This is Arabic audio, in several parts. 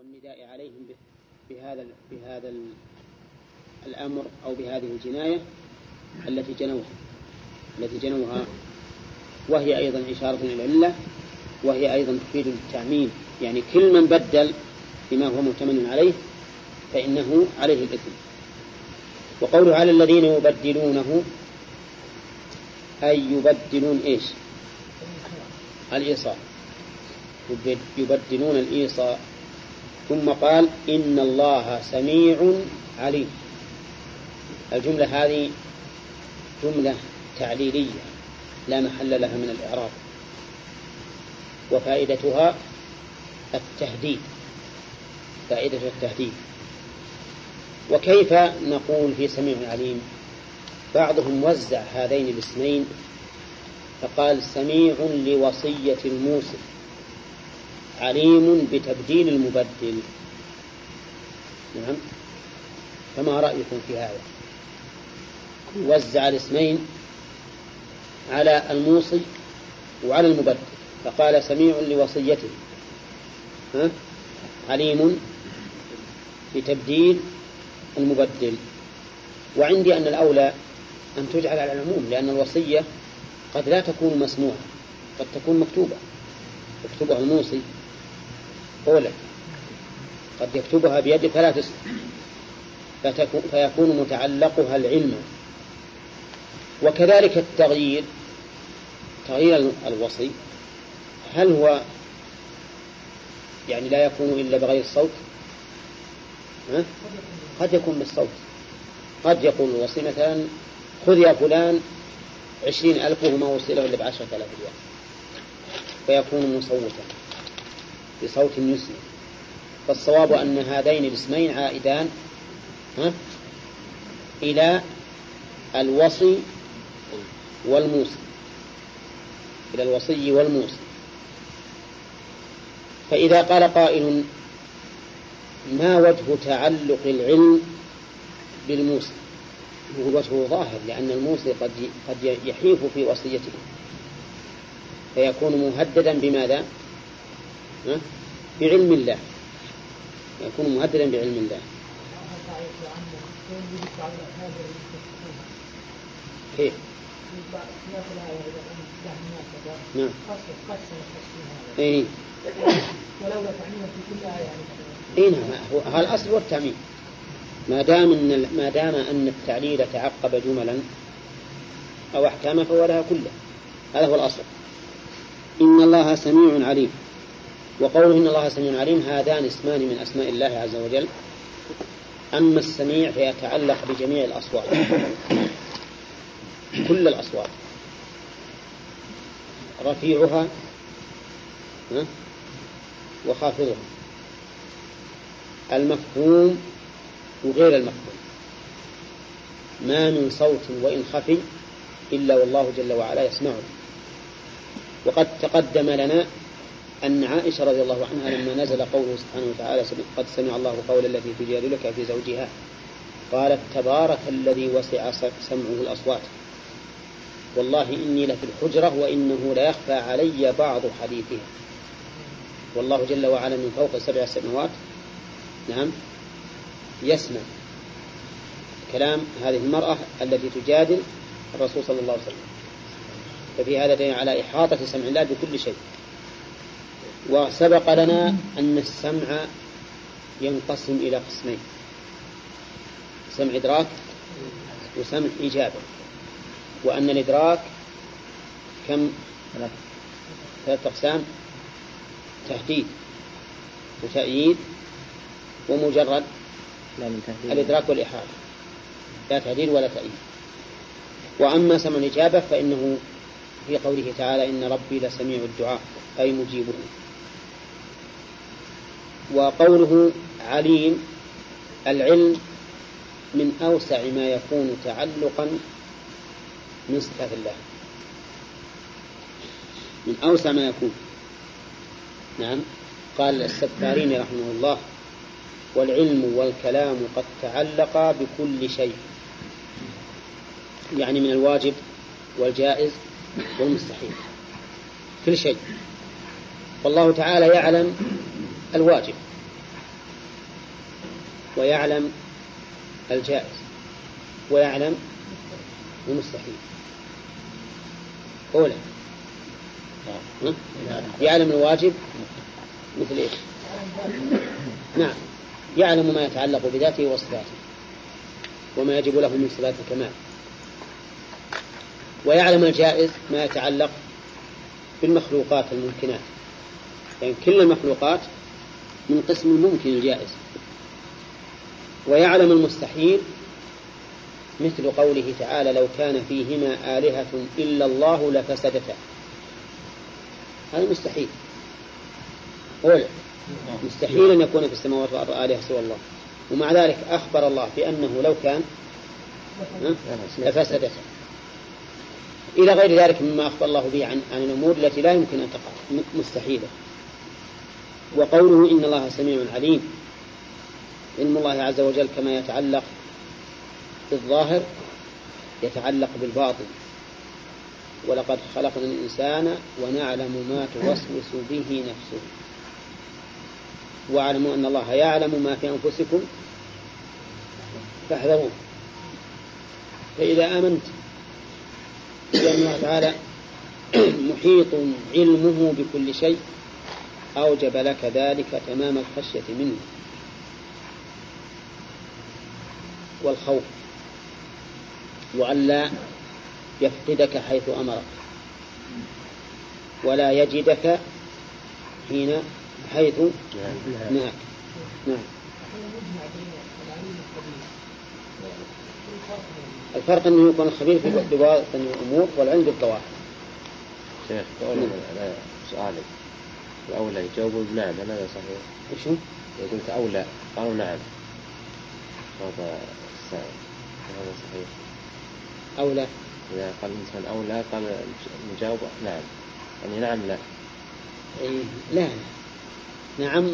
والنداء عليهم بهذا بهذا الأمر أو بهذه الجناية التي جنوها التي جنوها. وهي أيضا إشارة إلى العلة. وهي أيضا تفيد التعميم يعني كل من بدل بما هو مؤتمن عليه فإنه عليه الإثم. وقوله على الذين يبدلونه أي يبدلون إيش؟ الإيصال يبدلون الإيصال ثم قال إن الله سميع عليم. الجملة هذه جملة تعليلية لا محل لها من الإعراب. وفائدتها التهديد فائدة التهديد. وكيف نقول في سميع عليم؟ بعضهم وزع هذين الاسمين فقال سميع لوصية الموسى عليم بتبديل المبدل. نعم. فما رأيكم في هذا؟ وزع الاسمين على الموصي وعلى المبدل. فقال سميع لوصيته. ها؟ عليم بتبديل المبدل. وعندي أن الأولى أن تجعل على العموم لأن الوصية قد لا تكون مسموعة قد تكون مكتوبة. يكتبها الموصي. قولا قد يكتبها بيده فلا تسمع فيكون متعلقها العلم. وكذلك التغيير. تغيير الوصي. هل هو يعني لا يكون إلا بغير الصوت؟ ها؟ قد يكون بالصوت. قد يقول الوصي مثلا خذ يا فلان عشرين ألف وهو ما وصله إلا بعشرة آلاف ريال. فيكون مصوتا. بصوت يسمع فالصواب أن هذين الاسمين عائدان ها؟ إلى الوصي والموصي. إلى الوصي والموصي. فإذا قال قائل ما وجه تعلق العلم بالموصي؟ هو وجهه ظاهر لأن الموصي قد قد يحيف في وصيته. فيكون مهددا بماذا؟ بعلم الله. يكون مهددا بعلم الله. كيف؟ نعم. اي ولولا تعميما في كل آية اي نعم. هو الأصل والتعميم ما دام إن ما دام أن التعليل تعقب جملا أو احكاما فهو لها كلها هذا هو الأصل. إن الله سميع عليم. وقوله إن الله سميع عليم هذان اسمان من أسماء الله عز وجل أما السميع فيتعلق بجميع الأصوات كل الأصوات. رفيعها وخافضها. المفهوم وغير المفهوم. ما من صوت وإن خفي إلا والله جل وعلا يسمعه. وقد تقدم لنا أن عائشة رضي الله عنها لما نزل قوله سبحانه وتعالى قد سمع الله قول التي تجادلك في زوجها قالت تبارك الذي وسع سمعه الأصوات. والله إني لفي الحجرة وإنه ليخفى علي بعض حديثها. والله جل وعلا من فوق سبع سماوات. نعم. يسمع كلام هذه المرأة التي تجادل الرسول صلى الله عليه وسلم. ففي هذا دليل على إحاطة سمع الله بكل شيء. وسبق لنا أن السمع ينقسم إلى قسمين. سمع إدراك وسمع إجابة. وأن الإدراك كم؟ ثلاثة أقسام. تهديد وتأييد ومجرد. الإدراك والإحاطة لا تهديد ولا تأييد. وأما سمع الإجابة فإنه في قوله تعالى إن ربي لسميع الدعاء أي مجيبه. وقوله عليم العلم من أوسع ما يكون تعلقا من صفات الله. من أوسع ما يكون. نعم. قال السفارين رحمه الله والعلم والكلام قد تعلقا بكل شيء. يعني من الواجب والجائز والمستحيل. كل شيء. والله تعالى يعلم الواجب ويعلم الجائز ويعلم المستحيل. أولى يعلم الواجب مثل إيش؟ نعم يعلم ما يتعلق بذاته وصفاته وما يجب له من صفات الكمال. ويعلم الجائز ما يتعلق بالمخلوقات الممكنات. يعني كل المخلوقات من قسم الممكن الجائز. ويعلم المستحيل مثل قوله تعالى لو كان فيهما آلهة إلا الله لفسدتا هذا مستحيل. أولى مستحيل أن يكون في السماوات والأرض آلهة سوى الله ومع ذلك أخبر الله بأنه لو كان لفسدتا. إلى غير ذلك مما أخبر الله به عن, عن الأمور التي لا يمكن أن تقع مستحيلة. وقوله إن الله سميع عليم. علم الله عز وجل كما يتعلق بالظاهر يتعلق بالباطن. ولقد خلقنا الإنسان ونعلم ما توسوس به نفسه. واعلموا أن الله يعلم ما في أنفسكم فاحذروه. فإذا آمنت بأن الله تعالى محيط علمه بكل شيء. أوجب لك ذلك تمام الخشية منه. والخوف. وألا يفقدك حيث أمرك. ولا يجدك حين حيث نهاك. نعم. الفرق أنه يكون الخبير في بباطن الأمور والعلم بالظواهر. شيخ على سؤالي يجاوبوا بنعم هل هذا صحيح؟ وشو؟ قلت أولى قالوا نعم. هذا السائل هذا صحيح. أولى. إذا قال الإنسان أولى قال نجاوب نعم. يعني نعم لا. إيه لا. نعم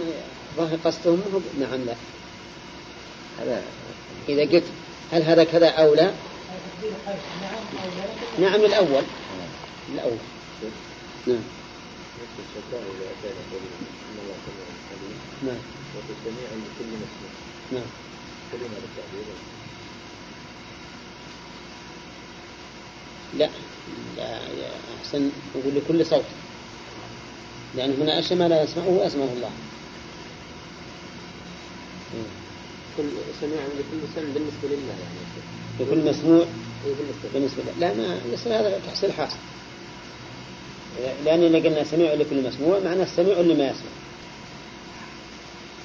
ظاهر قصدهم نعم لا. هذا. إذا قلت هل هذا كذا أو لا نعم الأول. الأول. نعم. نعم نعم لا لا يا أحسن. نقول لكل صوت. لأن هنا أشياء ما لا يسمعه أسمعه الله. كل سميع لكل سمع بالنسبة لله يعني. لكل مسموع بالنسبة. لله. لا ما يصير هذا تحصيل حاصل. لأننا قلنا سميع لكل مسموع معناه السميع لما يسمع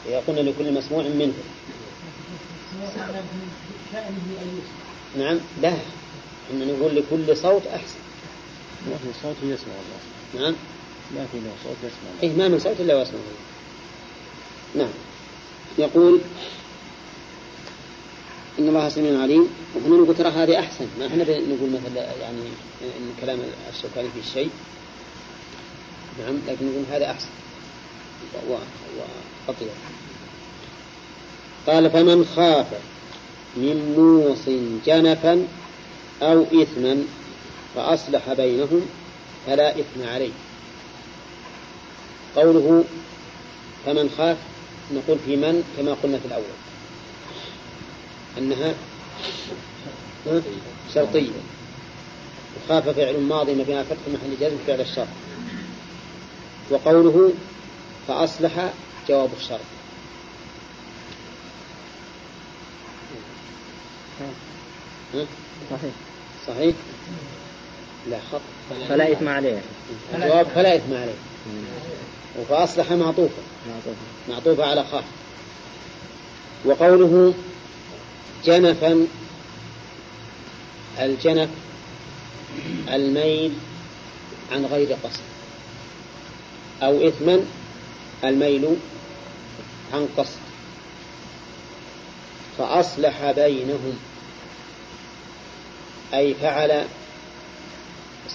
إذا قلنا لكل مسموع منه. نعم لا. إن نقول لكل صوت أحسن. ما في صوت يسمع الله. نعم. ما في له صوت يسمع الله. إيه ما من صوت إلا ويسمع الله. نعم. يقول إن الله سميع عليم. وهنا نقول ترى هذه أحسن. ما إحنا نقول مثلا يعني إن كلام الشوكاني في الشيء. نعم لكن نقول هذا أحسن. وأطيب قال فمن خاف من موص جنفا أو إثما فأصلح بينهم فلا إثم عليه. قوله فمن خاف نقول في من كما قلنا في الأول. أنها شرطية. وخاف فعل ماضي مبنى فتح محل جزم فعل الشرط. وقوله فأصلح جواب الشرط صحيح. صحيح؟ لا خط فلا إثم عليه. الجواب فلا إثم عليه. وفأصلح معطوفة. معطوفة. على خاف وقوله جنفا الجنف الميل عن غير قصد. أو إثما الميل عن قصد فأصلح بينهم. أي فعل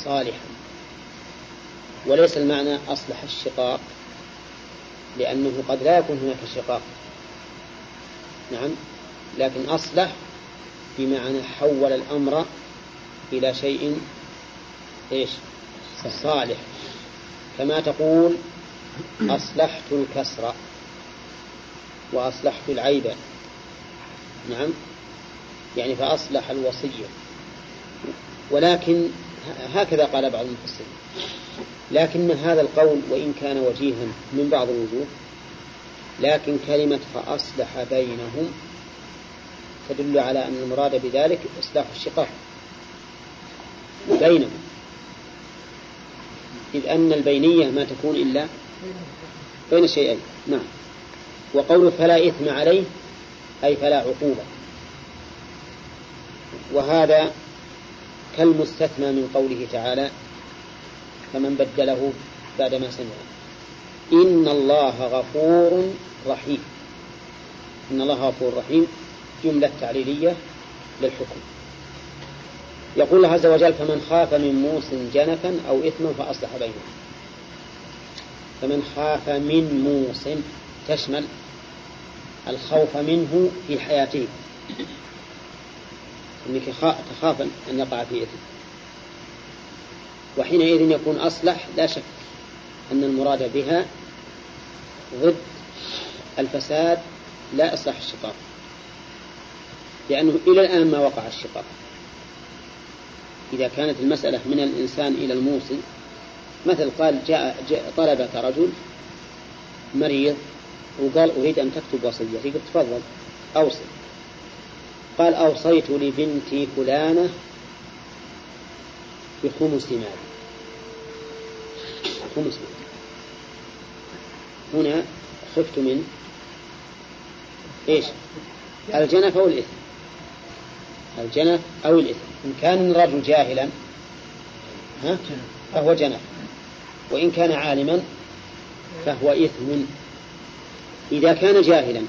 صالحا. وليس المعنى أصلح الشقاق لأنه قد لا يكون هناك شقاق. نعم لكن أصلح بمعنى حول الأمر إلى شيء إيش؟ صالح. كما تقول أصلحت الكسر وأصلحت العيب. نعم؟ يعني فأصلح الوصية. ولكن هكذا قال بعض المفسرين. لكن هذا القول وإن كان وجيها من بعض الوجوه لكن كلمة فأصلح بينهم تدل على أن المراد بذلك إصلاح الشقاق. بينهم. إذ أن البينية ما تكون إلا بين الشيئين. نعم. وقول فلا إثم عليه أي فلا عقوبة. وهذا كالمستثنى من قوله تعالى فمن بدله بعدما سمع إن الله غفور رحيم. إن الله غفور رحيم جملة تعليلية للحكم. يقول الله عز وجل فمن خاف من موس جنفا أو إثما فأصلح بينهم. فمن خاف من موس تشمل الخوف منه في حياته. أنك تخاف أن يقع في إثم. وحينئذ يكون أصلح لا شك أن المراد بها ضد الفساد لا إصلاح الشقاق. لأنه إلى الآن ما وقع الشقاق. إذا كانت المسألة من الإنسان إلى الموصي مثل قال جاء, جاء طلبك رجل مريض وقال أريد أن تكتب وصية قلت تفضل أوصي. قال أوصيت لبنتي فلانة بخمس مال. خمس مال. هنا خفت من إيش؟ الجنف أو الإثم الجنف أو الإثم. إن كان الرجل جاهلا ها؟ فهو جنف وإن كان عالما فهو إثم. إذا كان جاهلا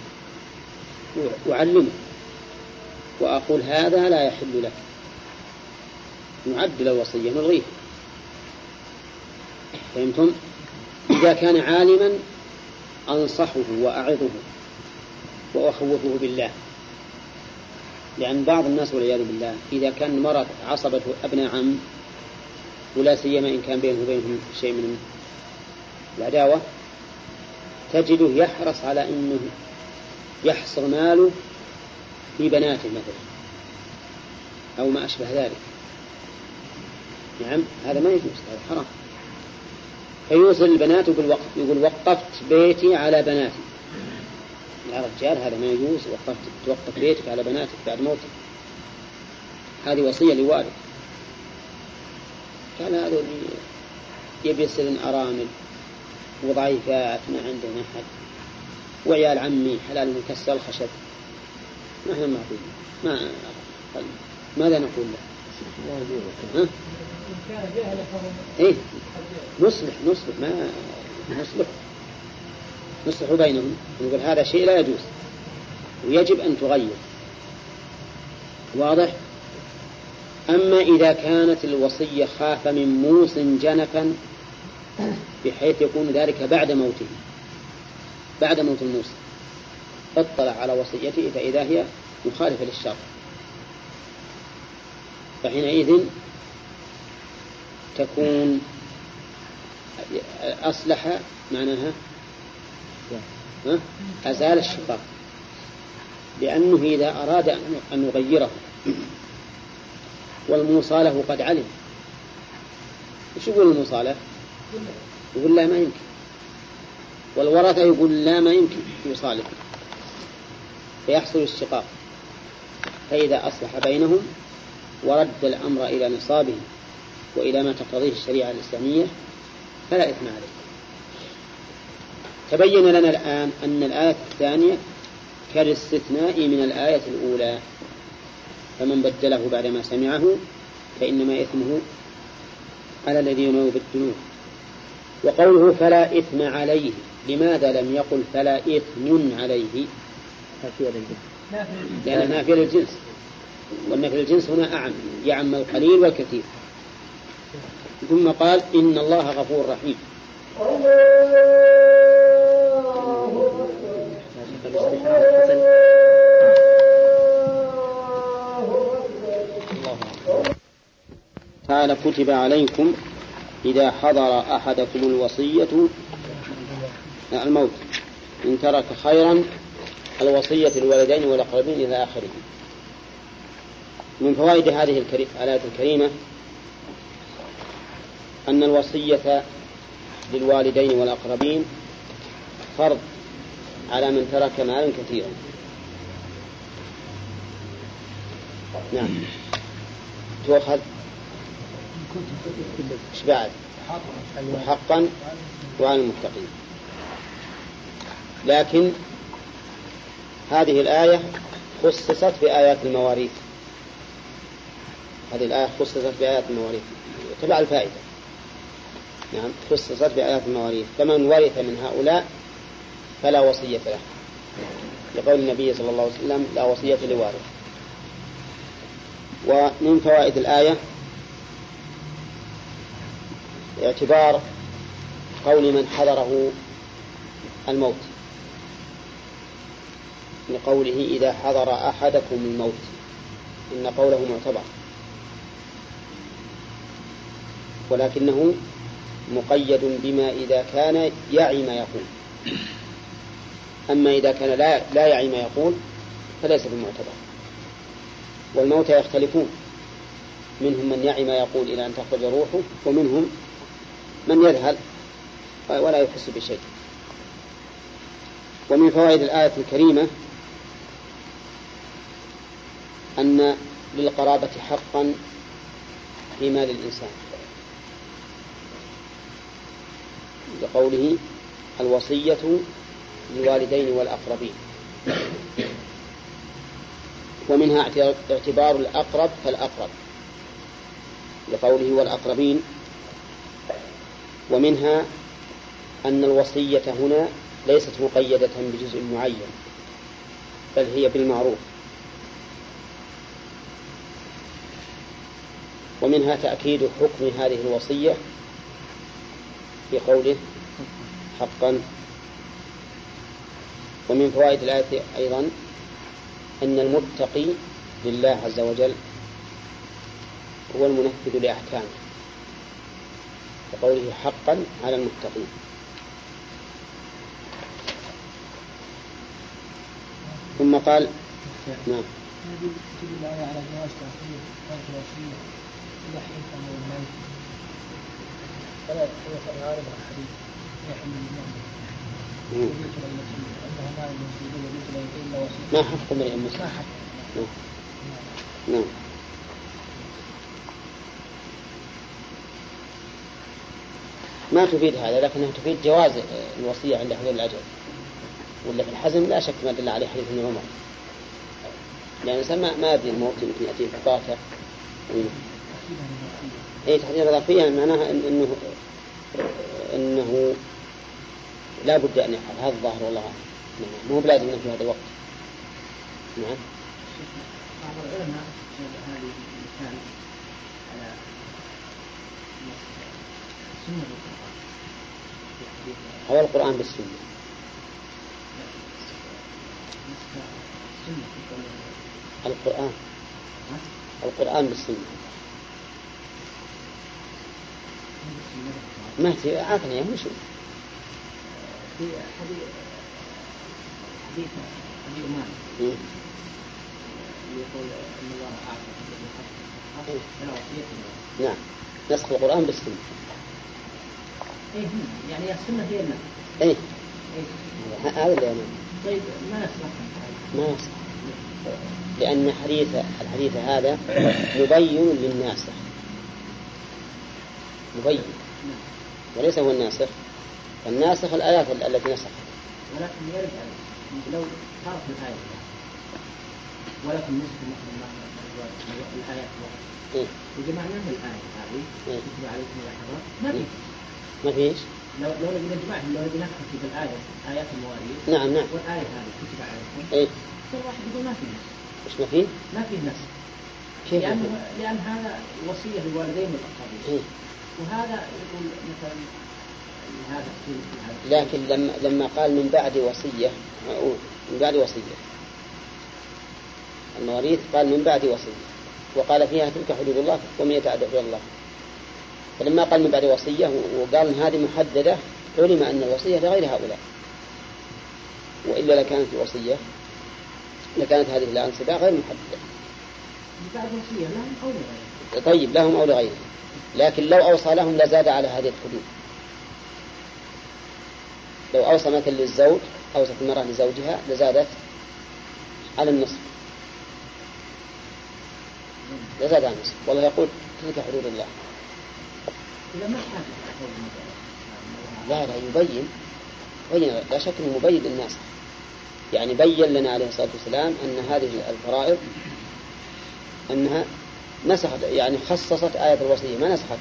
أعلمه وأقول هذا لا يحل لك. نعدل الوصية نلغيه فهمتم؟ إذا كان عالما أنصحه وأعظه وأخوفه بالله. لأن بعض الناس والعياذ بالله إذا كان مرض عصبته أبناء عم ولا سيما إن كان بينه وبينهم شيء من العداوة تجده يحرص على أنه يحصر ماله في بناته مثلا أو ما أشبه ذلك. نعم هذا ما يجوز هذا حرام. فيوصل البنات بالوقف يقول وقفت بيتي على بناتي. يا رجال هذا ما يجوز. وقفت توقف بيتك على بناتك بعد موتك. هذه وصية لوالد. كان هذا يبي يصير أرامل وضعيفات ما عندنا أحد وعيال عمي حلال مكسر الخشب ما إحنا معقولين ما ماذا نقول له؟ ها؟ إيه نصلح نصلح. ما نصلح. نصلح بينهم. نقول هذا شيء لا يجوز. ويجب أن تغير. واضح؟ أما إذا كانت الوصية خاف من موس جنفا بحيث يكون ذلك بعد موته. بعد موت الموسى اطلع على وصيته فإذا هي مخالفة للشرع. فحينئذ تكون أصلح معناها أزال الشقاق. لأنه إذا أراد أن يغيره والموصى له قد علم. وش يقول الموصى له؟ يقول لا ما يمكن. والورثة يقول لا ما يمكن يصالح فيحصل الشقاق. فإذا أصلح بينهم ورد الأمر إلى نصابه وإلى ما تقتضيه الشريعة الإسلامية فلا إثم عليه. تبين لنا الآن أن الآية الثانية كالاستثناء من الآية الأولى. فمن بدله بعدما سمعه فإنما إثمه على الذين يبدلون. وقوله فلا إثم عليه لماذا لم يقل فلا إثم عليه؟ لأن نافية للجنس. والنفي للجنس هنا أعم يعم القليل والكثير. ثم قال إن الله غفور رحيم. تعالى كتب عليكم إذا حضر أحدكم الوصية الموت. إن ترك خيرا الوصية للوالدين والأقربين إلى آخره. من فوائد هذه الآية الكريمة أن الوصية للوالدين والأقربين فرض. على من ترك مالا كثيرا. نعم. تؤخذ؟ إيش بعد؟ حقا وعلى المتقين. لكن هذه الآية خصصت بآيات المواريث. هذه الآية خصصت بآيات المواريث. تبع الفائدة. نعم خصصت بآيات المواريث. فمن ورث من هؤلاء فلا وصية له. لقول النبي صلى الله عليه وسلم لا وصية لوارث. ومن فوائد الآية اعتبار قول من حضره الموت. لقوله إذا حضر أحدكم الموت. إن قوله معتبر. ولكنه مقيد بما إذا كان يعي ما يقول. أما إذا كان لا, لا يعي ما يقول فليس بمعتبر. والموتى يختلفون. منهم من يعي ما يقول إلى أن تخرج روحه ومنهم من يذهل ولا يحس بشيء. ومن فوائد الآية الكريمة أن للقرابة حقا في مال الإنسان. لقوله الوصية للوالدين والأقربين. ومنها اعتبار الأقرب فالأقرب. لقوله والأقربين. ومنها أن الوصية هنا ليست مقيدة بجزء معين بل هي بالمعروف. ومنها تأكيد حكم هذه الوصية في قوله حقا ومن فوائد الآية أيضا أن المتقي لله عز وجل هو المنفذ لأحكامه وقوله حقا على المتقين. ثم قال نعم. فلا الحديث. ما حق امرئ مسلم ما حق نعم. ما تفيد هذا لكنها تفيد جواز الوصية عند حلول الأجل ولا في الحزم لا شك ما دل عليه حديث ابن عمر. لأن الإنسان ما يدري الموت يمكن يأتيه بطاقة اي تحديد الإضافية معناها إنه إنه لا بد أن يفعل. هذا الظاهر والله أعلم. مو بلازم في هذا الوقت. نعم. بعض العلماء هذه المثال على سنة القرآن. بالسنة. القرآن. القرآن بالسنة. ما في عافنا يا مشو في حديث حديث أبي أمامة يقول أن الله أعطى نعم. نسخ القرآن بالسنة. إيه يعني السنة هي النسخ إيه, إيه. هذا اللي أنا. طيب ما نسخ ما نسخ لأن حديث الحديث هذا مبين للناسخ مبين. نعم. وليس هو الناسخ الناسخ الآيات التي نسخت ولكن يرد لو صارت الآية. ولكن نسخ مثل الآيات إيه؟ وجمعناها الآية هذه؟ إيه؟ كتب عليكم الحرام ما في ما فيش؟ لو لو نبي نجمع لو نبي نكتب الآية آيات المواريث. نعم نعم. والآية هذه كتب عليكم. إيه؟ صار واحد يقول ما في نسخ. إيش ما في؟ ما في نسخ. كيف لأن لأن هذا وصية للوالدين والأقربين إيه؟ وهذا يقول مثلا لكن لما لما قال من بعد وصية من بعد وصية. المواريث قال من بعد وصية وقال فيها تلك حدود الله ومن يتعدى حدود الله. فلما قال من بعد وصية وقال إن هذه محددة علم أن الوصية لغير هؤلاء. وإلا لكانت الوصية لكانت هذه الأنصبة غير محددة. بعد وصية لهم أو لغيرهم طيب لهم أو لغيرهم لكن لو أوصى لهم لزاد على هذه الحدود. لو أوصى مثلا للزوج أوصت المرأة لزوجها لزادت على النصف. لزاد على النصف. والله يقول تلك حدود الله. لا لا يبين. بين لا شك إنه مبين للناس. يعني بين لنا عليه الصلاة والسلام أن هذه الفرائض أنها نسخت يعني خصصت آية الوصية ما نسختها.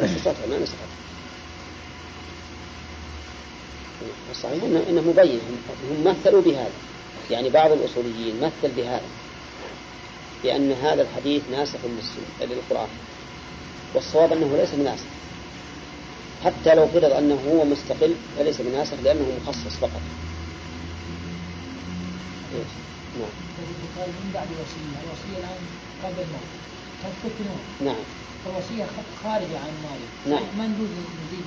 خصصتها ما نسختها. الصحيح انه, إنه مبين هم مثلوا بهذا. يعني بعض الأصوليين مثل بهذا بأن هذا الحديث ناسخ للقرآن. والصواب أنه ليس بناسخ. حتى لو فرض أنه هو مستقل فليس بناسخ لأنه مخصص فقط؟ نعم. قال من بعد وصية الوصية الآن قبل الموت. نعم. الوصية خارجة عن المالي نعم. ما نجوز نزيد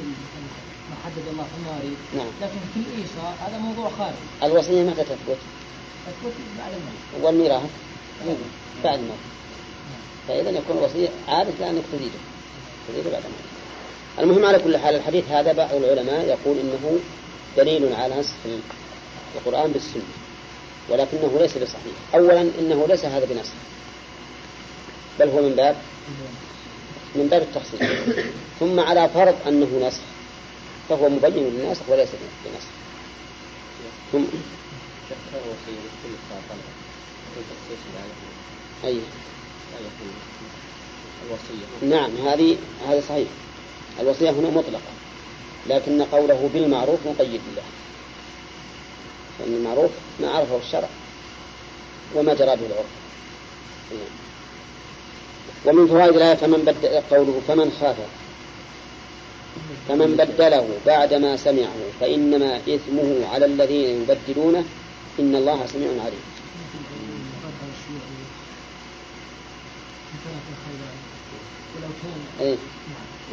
ما حدد الله في المالي نعم. لكن في الإيصاء هذا موضوع خارج. الوصية متى تثبت؟ تثبت بعد الموت والميراث. بعد الموت فإذا يكون الوصية عادة لأنك تزيده. تزيده بعد الموت المهم على كل حال الحديث هذا بعض العلماء يقول إنه دليل على نسخ القرآن بالسنة ولكنه ليس بصحيح. أولا إنه ليس هذا بنسخ بل هو من باب من باب التخصيص. ثم على فرض أنه نسخ فهو مبين للناسخ وليس بنسخ. ثم أي. الوصية نعم هذه هذا صحيح. الوصية هنا مطلقة لكن قوله بالمعروف مقيد له لأن المعروف ما عرفه الشرع وما جرى به العرف. ومن فوائد الآية فمن بدل قوله فمن خاف. فمن بدله بعدما سمعه فإنما إثمه على الذين يبدلونه. إن الله سميع عليم. اي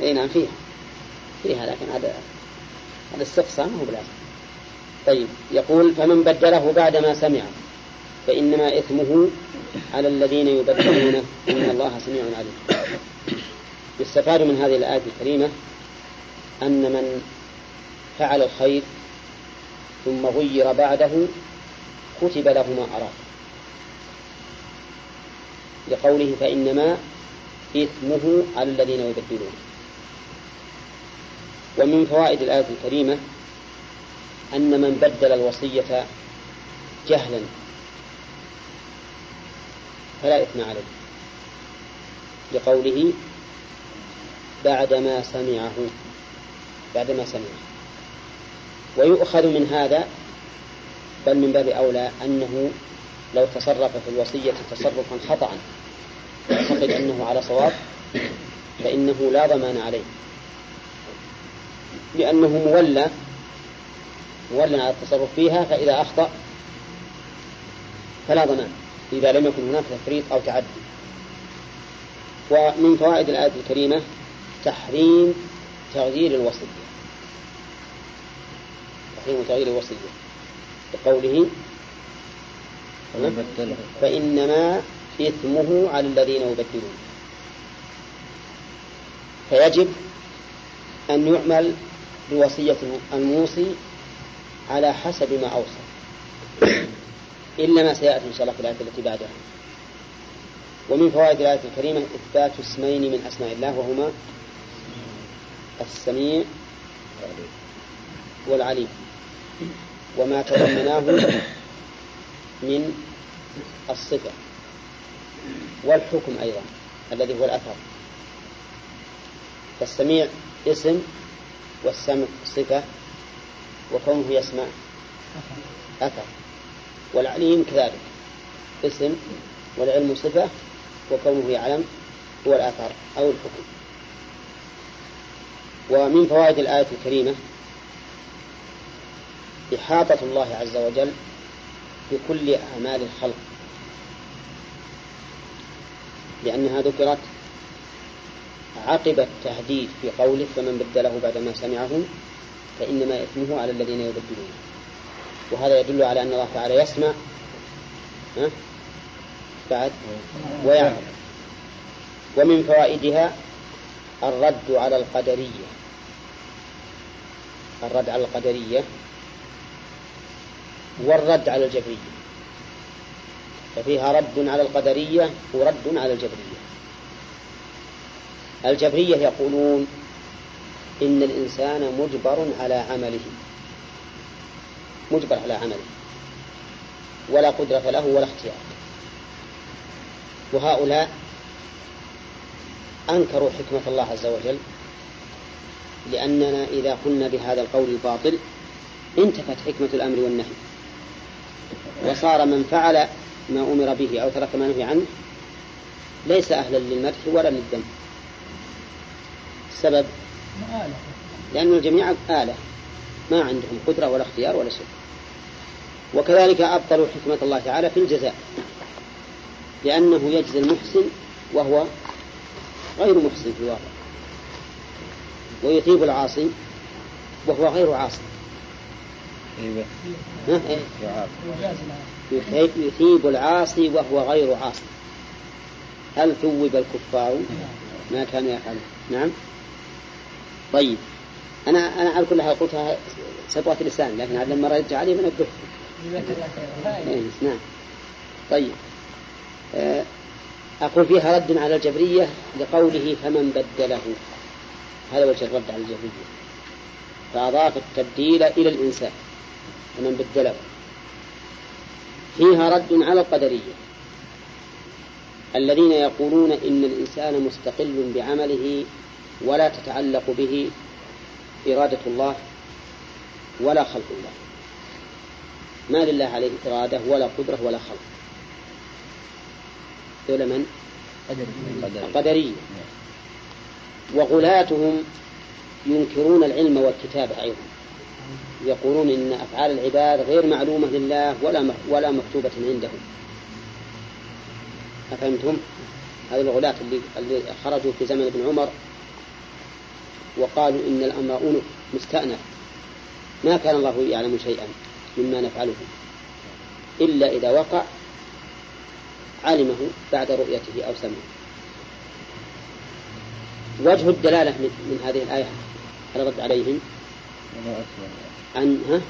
اي نعم فيها. فيها لكن هذا هذا استقصاء ما هو بلازم. طيب يقول فمن بدله بعدما سمعه فإنما إثمه على الذين يبدلونه إن الله سميع عليم. يستفاد من هذه الآية الكريمة أن من فعل الخير ثم غير بعده كتب له ما أراد. لقوله فإنما إثمه على الذين يبدلون ومن فوائد الآية الكريمة أن من بدل الوصية جهلا فلا إثم عليه. لقوله بعدما سمعه بعدما سمعه. ويؤخذ من هذا بل من باب أولى أنه لو تصرف في الوصية تصرفا خطأ يعتقد أنه على صواب فإنه لا ضمان عليه. لأنه مولى مولى على التصرف فيها فإذا أخطأ فلا ضمان. إذا لم يكن هناك تفريط أو تعدي. ومن فوائد الآية الكريمة تحريم تغيير الوصية. تحريم تغيير الوصية. بقوله فإنما إثمه على الذين يبدلون. فيجب أن يعمل بوصية الموصي على حسب ما أوصى. إلا ما سيأتي إن شاء الله في الآية التي بعدها. ومن فوائد الآية الكريمة إثبات اسمين من أسماء الله وهما السميع والعليم. وما تضمناه من الصفة والحكم أيضا الذي هو الأثر. فالسميع اسم والسمع صفة وكونه يسمع أثر. والعليم كذلك اسم والعلم صفة وكونه يعلم هو الآثار أو الحكم. ومن فوائد الآية الكريمة إحاطة الله عز وجل بكل أعمال الخلق. لأنها ذكرت عقب التهديد في قوله فمن بدله بعدما سمعه فإنما إثمه على الذين يبدلونه. وهذا يدل على أن الله تعالى يسمع. ها؟ بعد. ويعلم. ومن فوائدها الرد على القدرية. الرد على القدرية والرد على الجبرية. ففيها رد على القدرية ورد على الجبرية. الجبرية يقولون إن الإنسان مجبر على عمله. مجبر على عمله. ولا قدرة له ولا اختيار. وهؤلاء أنكروا حكمة الله عز وجل لأننا إذا قلنا بهذا القول الباطل انتفت حكمة الأمر والنهي. وصار من فعل ما أمر به أو ترك ما نهي عنه ليس أهلا للمدح ولا للذم السبب لأن الجميع آلة. ما عندهم قدرة ولا اختيار ولا شيء. وكذلك أبطلوا حكمة الله تعالى في الجزاء لأنه يجزي المحسن وهو غير محسن في الواقع ويثيب العاصي وهو غير عاصي. يثيب العاصي وهو غير عاصي. هل ثوب الكفار؟ ما كانوا يفعلون نعم. طيب. أنا أنا على كل حال قلتها سطوة اللسان لكن هذا لما رجع عليه بنبهكم إيه، نعم. طيب. آه، أقول فيها رد على الجبرية لقوله فمن بدله. هذا وجه الرد على الجبرية. فأضاف التبديل إلى الإنسان فمن بدله. فيها رد على القدرية. الذين يقولون إن الإنسان مستقل بعمله ولا تتعلق به إرادة الله ولا خلق الله. ما لله عليه إرادة ولا قدرة ولا خلق. دول من؟ القدرية وغلاتهم ينكرون العلم والكتابة أيضا. يقولون إن أفعال العباد غير معلومة لله ولا ولا مكتوبة عندهم. أفهمتم؟ هذه الغلاة اللي, اللي خرجوا في زمن ابن عمر وقالوا إن الأمر أنف مستأنف. ما كان الله يعلم شيئا مما نفعله. إلا إذا وقع علمه بعد رؤيته أو سمعه. وجه الدلالة من هذه الآية على رد عليهم أنها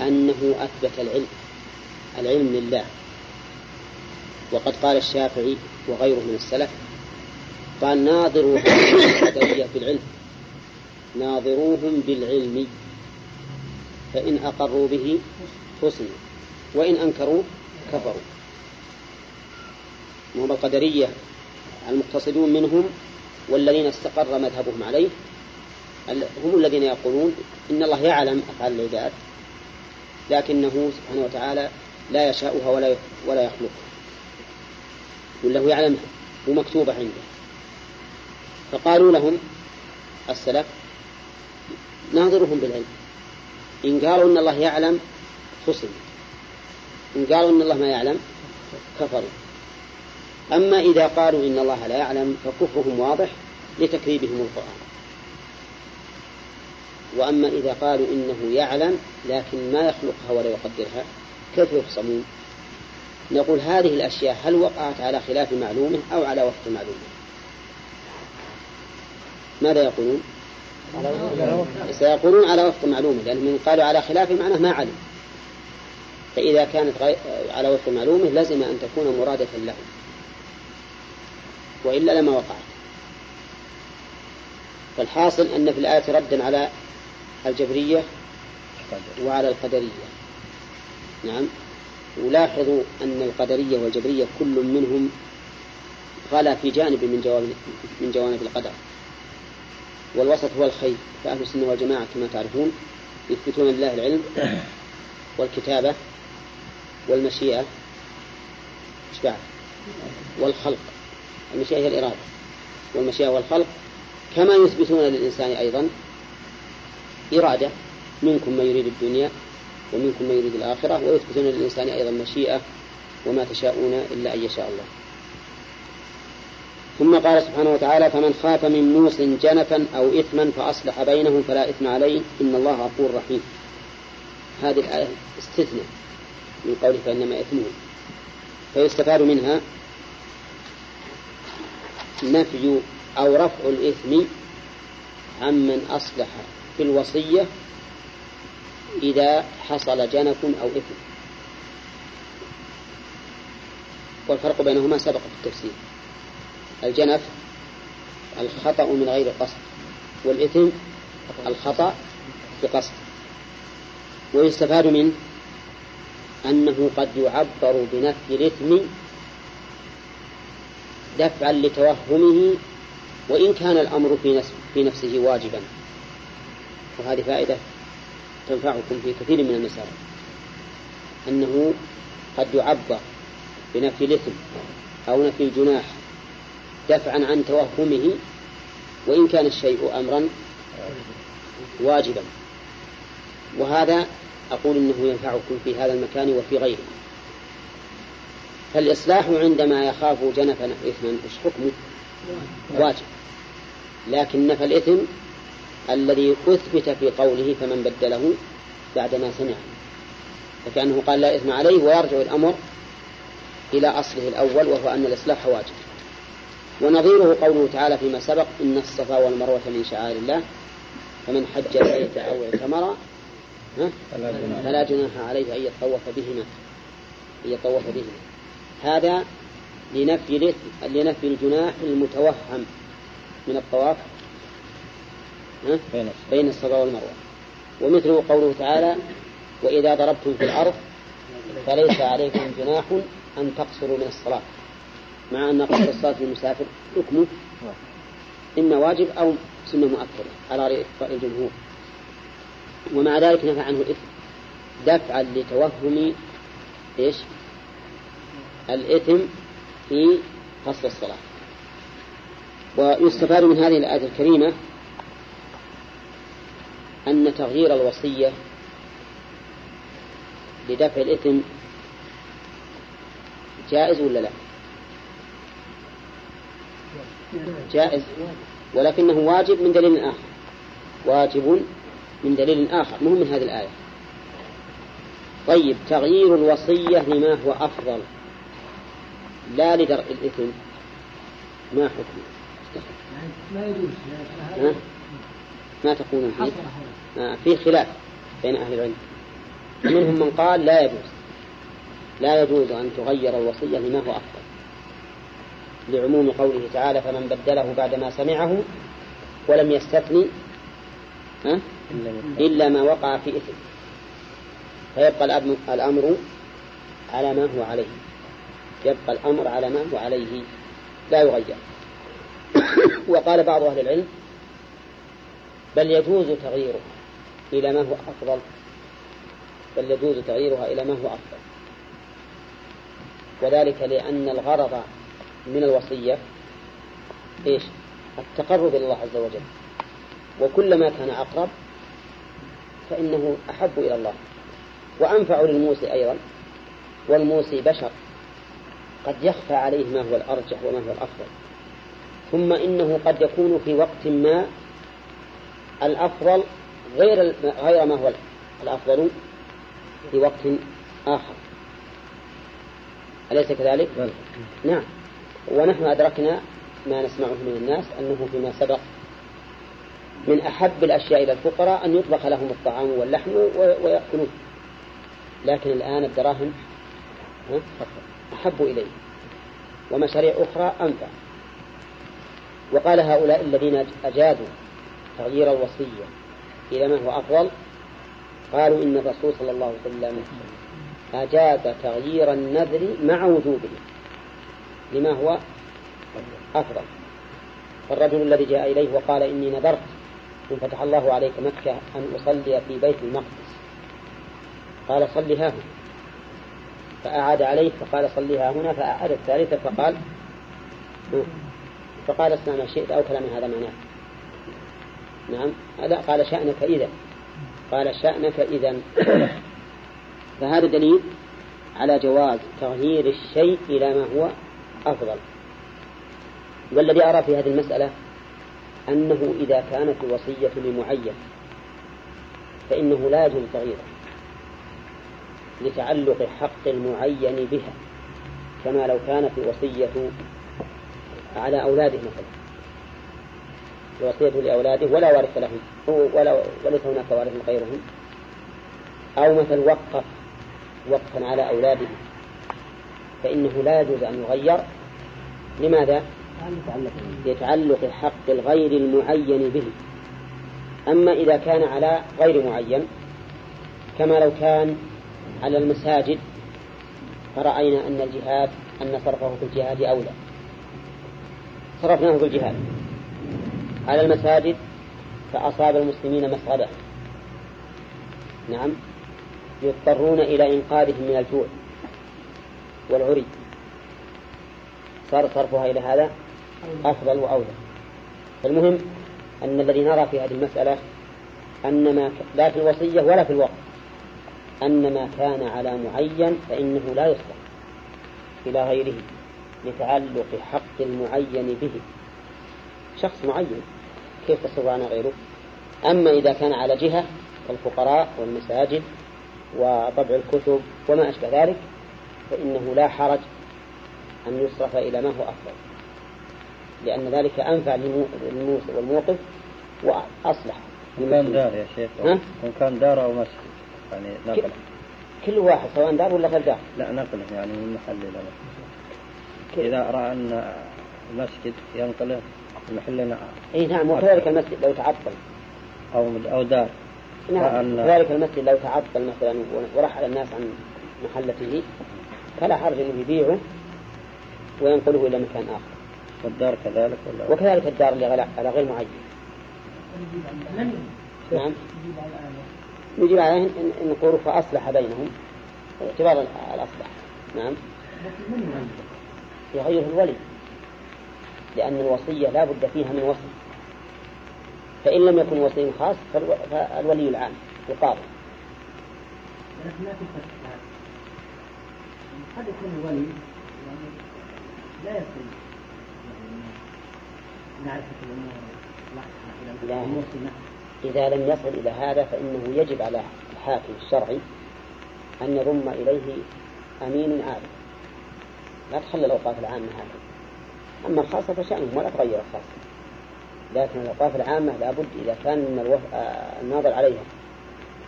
أنه أثبت العلم العلم لله. وقد قال الشافعي وغيره من السلف قال ناظروا القدرية بالعلم ناظروهم بالعلم. فإن أقروا به حسنوا وإن أنكروا كفروا. وهم القدرية المقتصدون منهم والذين استقر مذهبهم عليه هم الذين يقولون إن الله يعلم أفعال العباد لكنه سبحانه وتعالى لا يشاؤها ولا ولا يخلقها. ولا هو يعلمها ومكتوبة عنده. فقالوا لهم السلف ناظرهم بالعلم. إن قالوا إن الله يعلم خصم إن قالوا إن الله ما يعلم كفروا. أما إذا قالوا إن الله لا يعلم فكفرهم واضح لتكذيبهم القرآن. وأما إذا قالوا إنه يعلم لكن ما يخلقها ولا يقدرها كيف يخصمون؟ نقول هذه الأشياء هل وقعت على خلاف معلومه أو على وفق معلومه؟ ماذا يقولون؟ سيقولون على وفق معلومة لأنهم قالوا على خلاف معناه ما علم. فإذا كانت على وفق معلومة لزم أن تكون مرادة له. وإلا لما وقعت فالحاصل أن في الآية ردا على الجبرية وعلى القدرية. نعم. ولاحظوا أن القدرية والجبرية كل منهم غلا في جانب من جوانب من جوانب القدر. والوسط هو الخير فأهل السنة والجماعة كما تعرفون يثبتون لله العلم والكتابة والمشيئة بعد؟ والخلق. المشيئة هي الإرادة. والمشيئة والخلق كما يثبتون للإنسان أيضا إرادة منكم من يريد الدنيا ومنكم من يريد الآخرة ويثبتون للإنسان أيضا مشيئة وما تشاءون إلا أن يشاء الله. ثم قال سبحانه وتعالى فمن خاف من موص جنفا أو إثما فأصلح بينهم فلا إثم عليه إن الله غفور رحيم. هذه الآية استثناء من قوله فإنما إثمهم فيستفاد منها نفي أو رفع الإثم عمن أصلح في الوصية إذا حصل جنف أو إثم. والفرق بينهما سبق في التفسير. الجنف الخطأ من غير قصد والإثم الخطأ بقصد. ويستفاد منه أنه قد يعبر بنفي الإثم دفعا لتوهمه وإن كان الأمر في, في نفسه واجبا. وهذه فائدة تنفعكم في كثير من المسائل. أنه قد يعبر بنفي الإثم أو نفي الجناح دفعا عن توهمه وإن كان الشيء أمرا واجبا. وهذا أقول إنه ينفعكم في هذا المكان وفي غيره. فالإصلاح عندما يخاف جنفا إثما إيش حكمه واجب. لكن نفى الإثم الذي أثبت في قوله فمن بدله بعدما سمعه فكأنه قال لا إثم عليه ويرجع الأمر إلى أصله الأول وهو أن الإصلاح واجب. ونظيره قوله تعالى فيما سبق إن الصفا والمروة من شعائر الله فمن حج البيت أو اعتمر فلا جناح. عليه أن يطوف بهما. أن يطوف بهما. هذا لنفي لنفي الجناح المتوهم من الطواف بين الصفا والمروة. ومثله قوله تعالى وإذا ضربتم في الأرض فليس عليكم جناح أن تقصروا من الصلاة. مع أن قصر الصلاة للمسافر حكمه إما واجب أو سنة مؤكدة على رأي الجمهور. ومع ذلك نفى عنه الإثم. دفعا لتوهم إيش؟ الإثم في قصر الصلاة. ويستفاد من هذه الآية الكريمة أن تغيير الوصية لدفع الإثم جائز ولا لا؟ جائز. ولكنه واجب من دليل آخر. واجب من دليل آخر. مهم من هذه الآية. طيب تغيير الوصية لما هو أفضل. لا لدرء الإثم. ما حكمه؟ ما يجوز. ما تقولون فيه آه في خلاف بين أهل العلم. منهم من قال لا يجوز. لا يجوز أن تغير الوصية لما هو أفضل. لعموم قوله تعالى فمن بدله بعدما سمعه ولم يستثني إلا ما وقع في إثم. فيبقى الأمر على ما هو عليه. يبقى الأمر على ما هو عليه. لا يغير. وقال بعض أهل العلم بل يجوز تغييرها إلى ما هو أفضل. بل يجوز تغييرها إلى ما هو أفضل. وذلك لأن الغرض من الوصية إيش؟ التقرب إلى الله عز وجل. وكلما كان أقرب فإنه أحب إلى الله. وأنفع للموسي أيضا. والموسي بشر. قد يخفى عليه ما هو الأرجح وما هو الأفضل. ثم إنه قد يكون في وقت ما الأفضل غير غير ما هو الأفضل في وقت آخر. أليس كذلك؟ بل. نعم. ونحن أدركنا ما نسمعه من الناس أنه فيما سبق من أحب الأشياء إلى الفقراء أن يطبخ لهم الطعام واللحم ويأكلون لكن الآن الدراهم أحب إليه. ومشاريع أخرى أنفع. وقال هؤلاء الذين أجازوا تغيير الوصية إلى ما هو أفضل قالوا إن الرسول صلى الله عليه وسلم أجاز تغيير النذر مع وجوبه لما هو أفضل. فالرجل الذي جاء إليه وقال إني نذرت إن فتح الله عليك مكة أن أصلي في بيت المقدس. قال صلها هنا. فأعاد عليه فقال صلها هنا فأعاد الثالثة فقال فقال اسمع ما شئت أو كلام هذا معناه. نعم لا قال شأنك إذا. قال شأنك إذا. فهذا دليل على جواز تغيير الشيء إلى ما هو أفضل. والذي أرى في هذه المسألة أنه إذا كانت الوصية لمعين فإنه لا يجوز تغييره. لتعلق حق المعين بها كما لو كانت الوصية على أولاده مثلا. الوصية لأولاده ولا وارث لهم ولا وليس هناك وارث غيرهم. أو مثل وقف وقفا على أولاده. فإنه لا يجوز أن يغير. لماذا؟ يتعلق حق الغير المعين به. أما إذا كان على غير معين كما لو كان على المساجد فرأينا أن الجهاد أن صرفه في الجهاد أولى. صرفناه في الجهاد. على المساجد فأصاب المسلمين مسغبة نعم. يضطرون إلى إنقاذهم من الجوع. والعري. صار صرفها إلى هذا أفضل وأولى. فالمهم أن الذي نرى في هذه المسألة أن ما لا في الوصية ولا في الوقت. أن ما كان على معين فإنه لا يصلح إلى غيره لتعلق حق المعين به. شخص معين كيف عن غيره أما إذا كان على جهة كالفقراء والمساجد وطبع الكتب وما أشبه ذلك فإنه لا حرج أن يصرف إلى ما هو أفضل. لأن ذلك أنفع والموقف وأصلح. كان دار يا شيخ. إن كان دار أو مسجد. يعني نقل. كل واحد سواء دار ولا غير دار. لا نقله يعني من محل إلى محل. إذا رأى أن المسجد ينقله محلنا إي نعم وكذلك المسجد لو تعطل. أو أو دار. نعم كذلك المسجد لو تعطل مثلا ورحل الناس عن محلته فلا حرج إنه يبيعه وينقله إلى مكان آخر. والدار كذلك ولا وكذلك الدار اللي على غير معين. نعم. نجيب عليه ان نقول فأصلح بينهم. اعتبار الأصلح. نعم. يغيره الولي. لأن الوصية لا بد فيها من وصي. فإن لم يكن وصي خاص فالولي العام يقاضي لكن ما في فرق قد يكون الولي يعني لا يصل. معرفة الأمور إذا لم يصل إلى هذا فإنه يجب على الحاكم الشرعي أن يضم إليه أمين عارف لا تخلى الأوقاف العامة هكذا أما الخاصة فشأنهم ولا تغير الخاصة. لكن الأوقاف العامة لابد إذا كان آه، الناظر عليها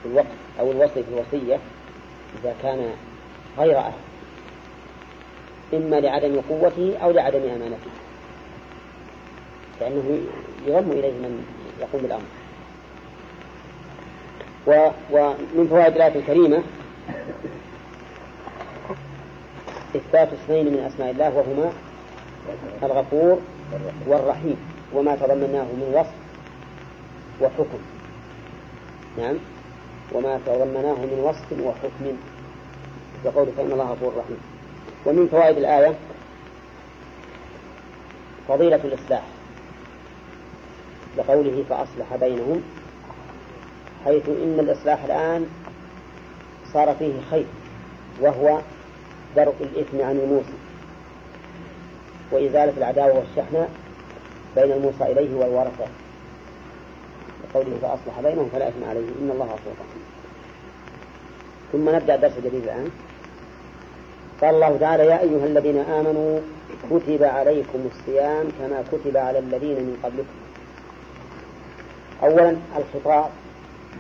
في الوقت أو الوصي في الوصية إذا كان غير أهل. إما لعدم قوته أو لعدم أمانته. لأنه يضم إليه من يقوم بالأمر. و ومن فوائد الآية الكريمة إثبات اثنين من أسماء الله وهما الغفور والرحيم وما تضمناه من وصف وحكم. نعم. وما تضمناه من وصف وحكم. يقول فإن الله غفور رحيم. ومن فوائد الآية فضيلة الإصلاح لقوله فأصلح بينهم حيث إن الإصلاح الآن صار فيه خير وهو درء الإثم عن الموسم وإزالة العداوة والشحنة بين الموصى إليه والورثة. وقوله فأصلح بينهم فلا إثم عليه إن الله غفور رحيم. ثم نبدأ درس جديد الآن. قال الله تعالى يا أيها الذين آمنوا كتب عليكم الصيام كما كتب على الذين من قبلكم. أولا الخطاب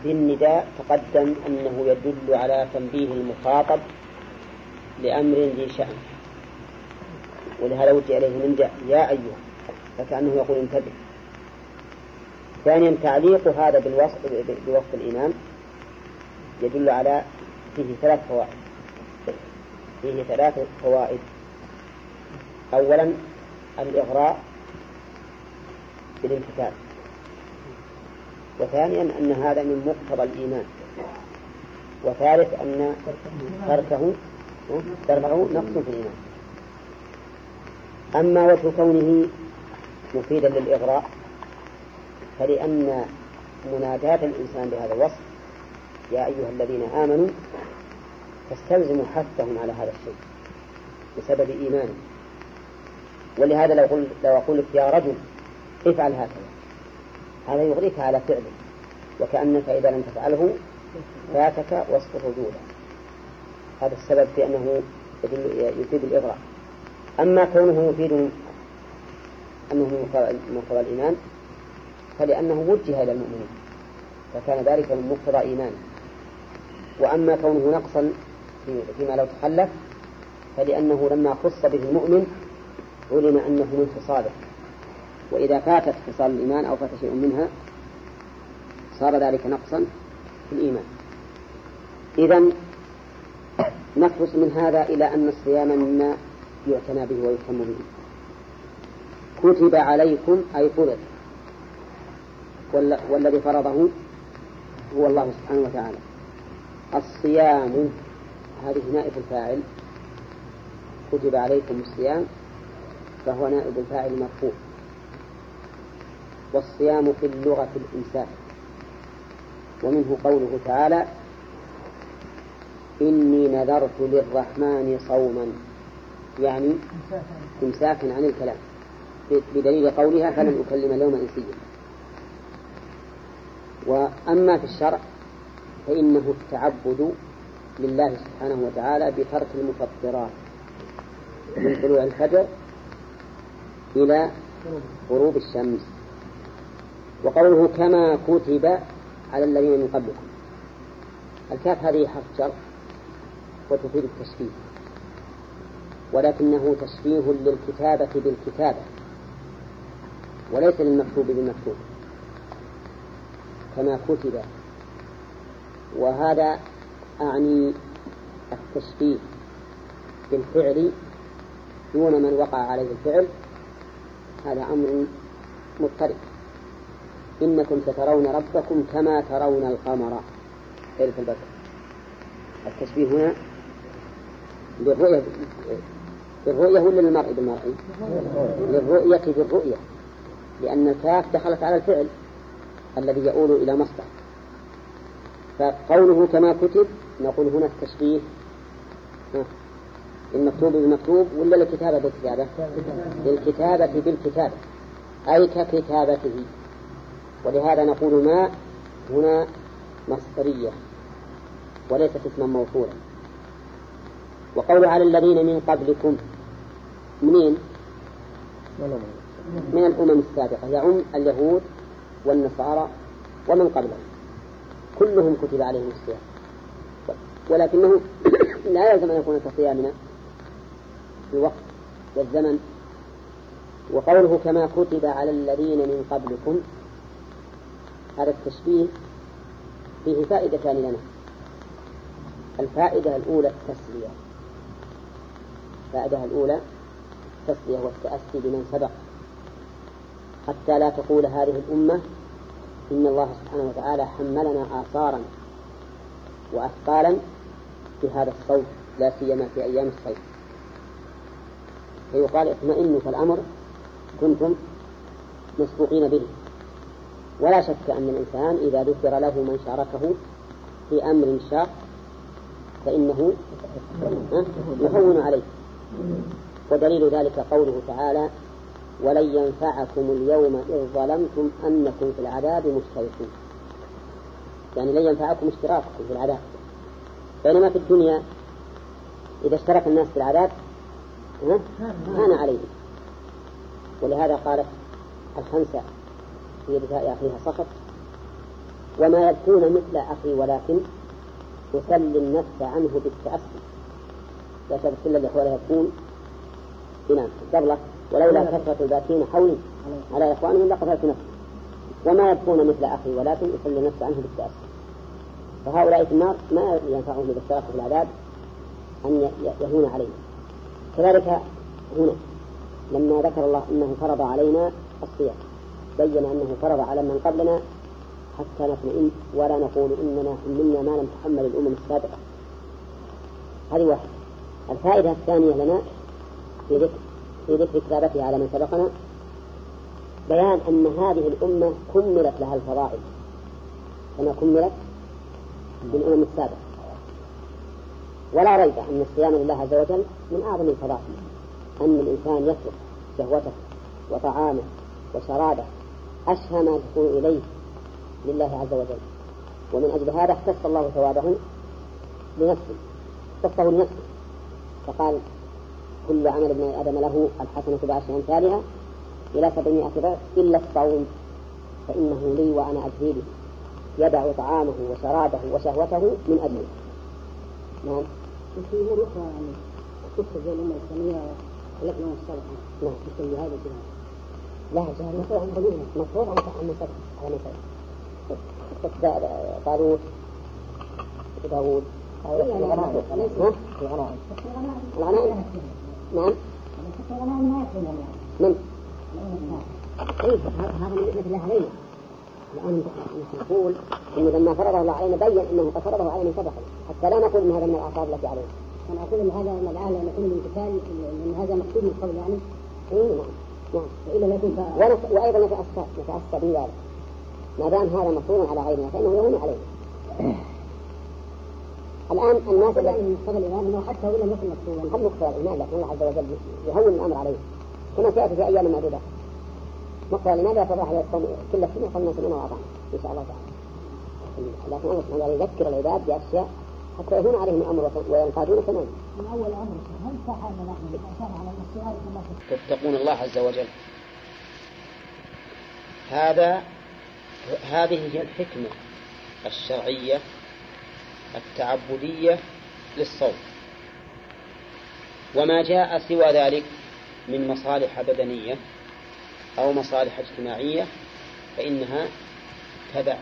بالنداء. تقدم أنه يدل على تنبيه المخاطب لأمر ذي شأن. ولهذا وجه إليه من يا أيها فكأنه يقول انتبه. ثانيا تعليق هذا بالوصف بوصف الإمام يدل على فيه ثلاث فوائد. فيه ثلاث فوائد أولا الإغراء بالامتثال وثانيا أن هذا من مقتضى الإيمان. وثالث أن تركه تركه نقص في الإيمان. أما وجه كونه مفيدا للإغراء فلأن مناداة الإنسان بهذا الوصف يا أيها الذين آمنوا تستلزم حثهم على هذا الشيء بسبب إيمانه. ولهذا لو قل لو أقول لك يا رجل افعل هكذا هذا يغريك على فعله. وكأنك إذا لم تفعله فاتك وصف الرجولة هذا السبب في أنه يفيد الإغراء. أما كونه يفيد أنه مقتضى الإيمان فلأنه وجه إلى المؤمنين فكان ذلك من مقتضى إيمانه. وأما كونه نقصا فيما لو تخلف فلأنه لما خص به المؤمن علم أنه من خصاله. وإذا فاتت خصال الإيمان أو فات شيء منها صار ذلك نقصا في الإيمان. إذا نخلص من هذا إلى أن الصيام مما يعتنى به ويهتم به. كتب عليكم أي فرض والذي فرضه هو الله سبحانه وتعالى. الصيام هذه نائب الفاعل. كتب عليكم الصيام فهو نائب الفاعل مرفوع. والصيام في اللغة الإمساك ومنه قوله تعالى إني نذرت للرحمن صوما. يعني إمساكا عن الكلام. بدليل قولها فلن أكلم اليوم إنسيا. وأما في الشرع فإنه التعبد لله سبحانه وتعالى بترك المفطرات من طلوع الفجر إلى غروب الشمس. وقوله كما كتب على الذين من قبلكم. الكاف هذه حرف جر وتفيد التشبيه. ولكنه تشبيه للكتابة بالكتابة وليس للمكتوب بالمكتوب. كما كتب. وهذا أعني التشبيه بالفعل دون من وقع عليه الفعل هذا أمر مضطرب. إنكم سترون ربكم كما ترون القمر. ليلة البدر. التشبيه هنا بالرؤية بالرؤية ولا للمرء؟ بالمرء؟ للرؤية بالرؤية. لأن الكاف دخلت على الفعل الذي يؤول إلى مصدر. فقوله كما كتب نقول هنا التشبيه المكتوب بالمكتوب ولا الكتابة بالكتابة؟ بالكتابة بالكتابة أي ككتابته. ولهذا نقول ما هنا مصدرية وليست اسما موصولا. وقول على الذين من قبلكم منين؟ من الأمم السابقة يعم اليهود والنصارى ومن قبلهم. كلهم كتب عليهم الصيام. ولكنه لا يلزم أن يكون كصيامنا في الوقت والزمن. وقوله كما كتب على الذين من قبلكم هذا التشبيه فيه فائدتان لنا. الفائدة الأولى التسلية. الفائدة الأولى التسلية والتأسي بمن سبق. حتى لا تقول هذه الأمة إن الله سبحانه وتعالى حملنا آثارا وأثقالا في هذا الصوت لا سيما في أيام الصيف. فيقال اطمئنوا فالأمر كنتم مسبوقين به. ولا شك أن الإنسان إذا ذكر له من شاركه في أمر شاق فإنه يهون عليه. ودليل ذلك قوله تعالى ولن ينفعكم اليوم إذ ظلمتم أنكم في العذاب مشتركون يعني لن ينفعكم اشتراككم في العذاب. بينما في الدنيا إذا اشترك الناس في العذاب هان عليهم. ولهذا قالت الخنسة في دفاع أخيها سخط وما يبكون مثل أخي ولكن أسلي النفس عنه بالتأسي. لا تبسل الإخوان يبكون بنام قبله. ولولا كثرة الباكين حولي على إخوانهم لقتلت نفسي. وما يبكون مثل أخي ولكن أسلي النفس عنه بالتأسي. فهؤلاء في النار ما ينفعهم إذا اشتركوا في العذاب أن يهون عليهم. كذلك هنا لما ذكر الله أنه فرض علينا الصيام بين أنه فرض على من قبلنا حتى نطمئن ولا نقول إننا حملنا ما لم تحمل الأمم السابقة. هذه واحدة. الفائدة الثانية لنا في ذكر في ذكر كتابته على من سبقنا بيان أن هذه الأمة كملت لها الفضائل. كما كملت بالأمم السابقة. ولا ريب أن الصيام لله عز وجل من أعظم الفضائل. أن الإنسان يترك شهوته وطعامه وشرابه أشهى ما تكون إليه لله عز وجل. ومن أجل هذا اختص الله ثوابه لنفسه. اختصه لنفسه. فقال كل عمل ابن آدم له الحسنة بعشر أمثالها إلى سبعمائة ضعف إلا الصوم. فإنه لي وأنا أجزي به يدع طعامه وشرابه وشهوته من أجله. نعم. في أمور أخرى يعني تكتب زي الأمة الإسلامية ولكن الصالحة نعم. مثل هذا كذا لا جاء مفروض عن قبيلنا مفروض عن مسألة على مسألة طالوت داوود الغنائم الغنائم الغنائم نعم من؟ اي هذا من مثل علينا الآن نقول إنه لما فرضه الله علينا بين أنه قد فرضه علينا سبقا حتى لا نقول إن هذا من الأعصاب التي علينا. أنا أقول إن هذا من الآن نكون الامتثال إن هذا مقصود من قبل يعني. إي نعم. نعم. وإلا يكون وأيضا نتأسى نتأسى بذلك. ما دام هذا مفروض على غيرنا فإنه يهون علينا. الآن الناس من قبل الإمام أنه حتى ولم يكن مكتوبا. هم مقتضى الإيمان لكن الله عز وجل يهون الأمر عليه. كما سيأتي في أيام معدودة. مقتضى لماذا يتضاح الصوم كل سنة صلنا سنين وأطعنا إن شاء الله تعالى لكن الله سبحانه وتعالى يذكر العباد بأشياء حتى يهون عليهم الأمر وينقادون تماما من أول أمر هل صح أن نحن على الاختيار كما تتقون الله عز وجل. هذا هذه هي الحكمة الشرعية التعبدية للصوم. وما جاء سوى ذلك من مصالح بدنية. أو مصالح اجتماعية فإنها تبع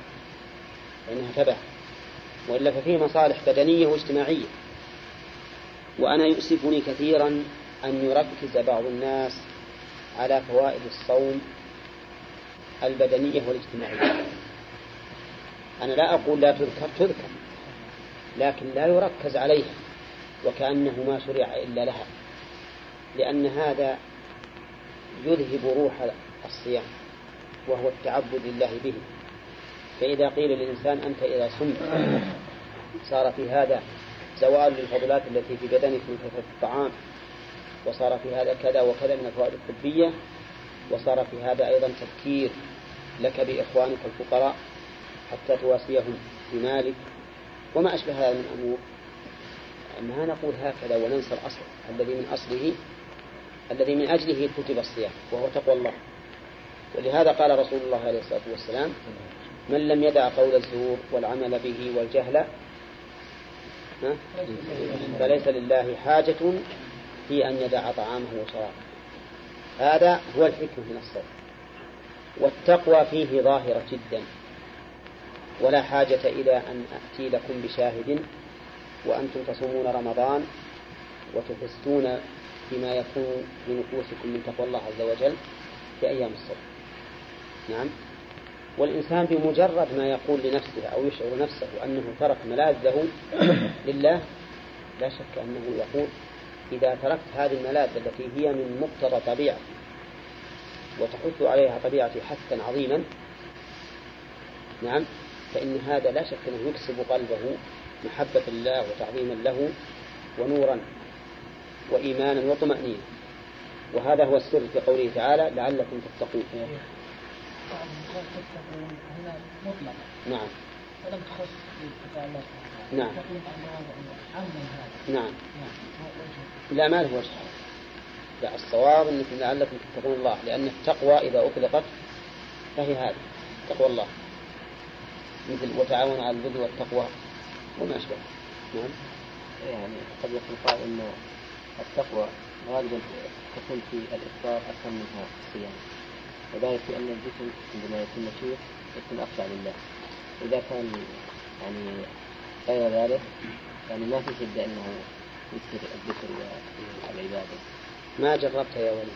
فإنها تبع. وإلا ففيه مصالح بدنية واجتماعية. وأنا يؤسفني كثيرا أن يركز بعض الناس على فوائد الصوم البدنية والاجتماعية. أنا لا أقول لا تذكر تذكر لكن لا يركز عليها وكأنه ما شرع إلا لها لأن هذا يذهب روح الصيام وهو التعبد لله به. فإذا قيل للإنسان أنت إذا صمت صار في هذا زوال للفضلات التي في بدنك من كثرة الطعام. وصار في هذا كذا وكذا من الفوائد الطبية. وصار في هذا أيضا تفكير لك بإخوانك الفقراء حتى تواسيهم بمالك وما أشبه هذا من أمور ما نقول هكذا وننسى الأصل الذي من أصله الذي من أجله كتب الصيام وهو تقوى الله. ولهذا قال رسول الله عليه الصلاة والسلام من لم يدع قول الزور والعمل به والجهل فليس لله حاجة في أن يدع طعامه وشرابه. هذا هو الحكمة من الصوم والتقوى فيه ظاهرة جدا. ولا حاجة إلى أن أتي لكم بشاهد وأنتم تصومون رمضان وتفستون بما يكون لنفوسكم من تقوى الله عز وجل في أيام الصوم نعم. والإنسان بمجرد ما يقول لنفسه أو يشعر نفسه أنه ترك ملاذه لله لا شك أنه يقول إذا تركت هذه الملاذ التي هي من مقتضى طبيعة وتحث عليها طبيعتي حثا عظيما نعم فإن هذا لا شك أنه يكسب قلبه محبة الله وتعظيما له ونورا وإيمانا وطمأنينة. وهذا هو السر في قوله تعالى لعلكم تتقون. هنا مطلقة نعم. ولم تخص الله نعم. نعم. نعم. لا ما له وجه. لا الصواب أنك لعلكم تتقون الله لأن التقوى إذا اطلقت فهي هذه تقوى الله. مثل وتعاون على البر والتقوى. وما أشبه. نعم. يعني قد يكون قال إنه التقوى غالبا تكون في الافطار أكثر منها الصيام وذلك لأن الجسم عندما يكون نشيط يكون أخشع لله. إذا كان يعني غير ذلك يعني ما في شدة إنه يكثر الذكر والعبادة. ما جربت يا ولي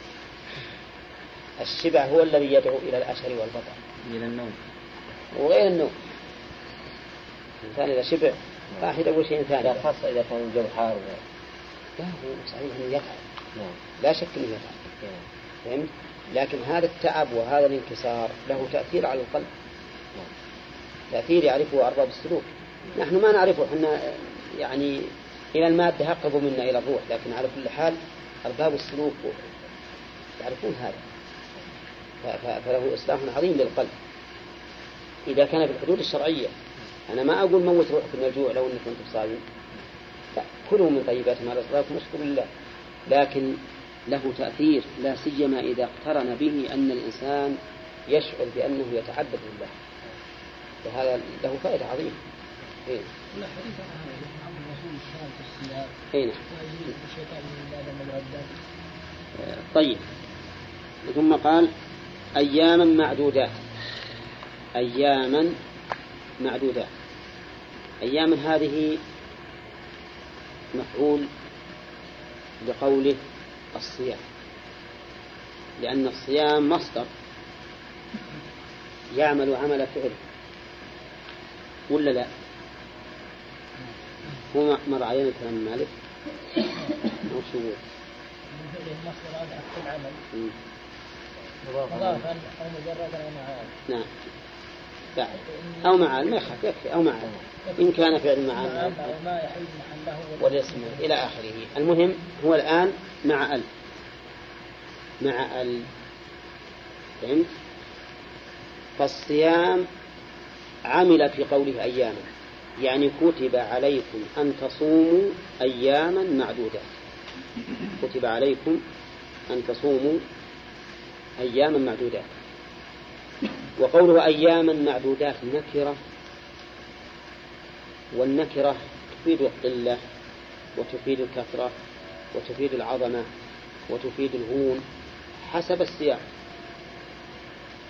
الشبع هو الذي يدعو إلى الأشر والبطر إلى النوم. وغير النوم. الإنسان إذا شبع راح يدور شيء ثاني. خاصة إذا كان الجو حار لا هو صحيح أنه يتعب نعم. لا شك أنه يتعب نعم. فهمت؟ لكن هذا التعب وهذا الانكسار له تأثير على القلب. تأثير يعرفه أرباب السلوك. نحن ما نعرفه إحنا يعني إلى المادة أقرب منا إلى الروح لكن على كل حال أرباب السلوك يعرفون هذا. فله إصلاح عظيم للقلب. إذا كان في الحدود الشرعية. أنا ما أقول موت روحك من الجوع لو أنك أنت صايم لا كلوا من طيبات ما رزقناكم واشكروا لله. لكن له تأثير لا سيما إذا اقترن به أن الإنسان يشعر بأنه يتعبد لله. فهذا له فائدة عظيمة. إيه. إيه نعم. المعدات طيب. ثم قال أياما معدودات. أياما معدودات. أياما هذه مفعول لقوله الصيام. لأن الصيام مصدر يعمل عمل فعل ولا لا؟ هو مر علينا كلام مالك. أو شو. مضافا مجردا أو معاه نعم. لا أو معال ما يخاف يكفي. أو معال إن كان فعل معال والاسم إلى آخره. المهم هو الآن مع ال. مع ال. فهمت؟ فالصيام عمل في قوله أياما. يعني كتب عليكم أن تصوموا أياما معدودات كتب عليكم أن تصوموا أياما معدودات وقوله أياما معدودات نكرة والنكرة تفيد القلة وتفيد الكثرة وتفيد العظمة وتفيد الهون حسب السياق.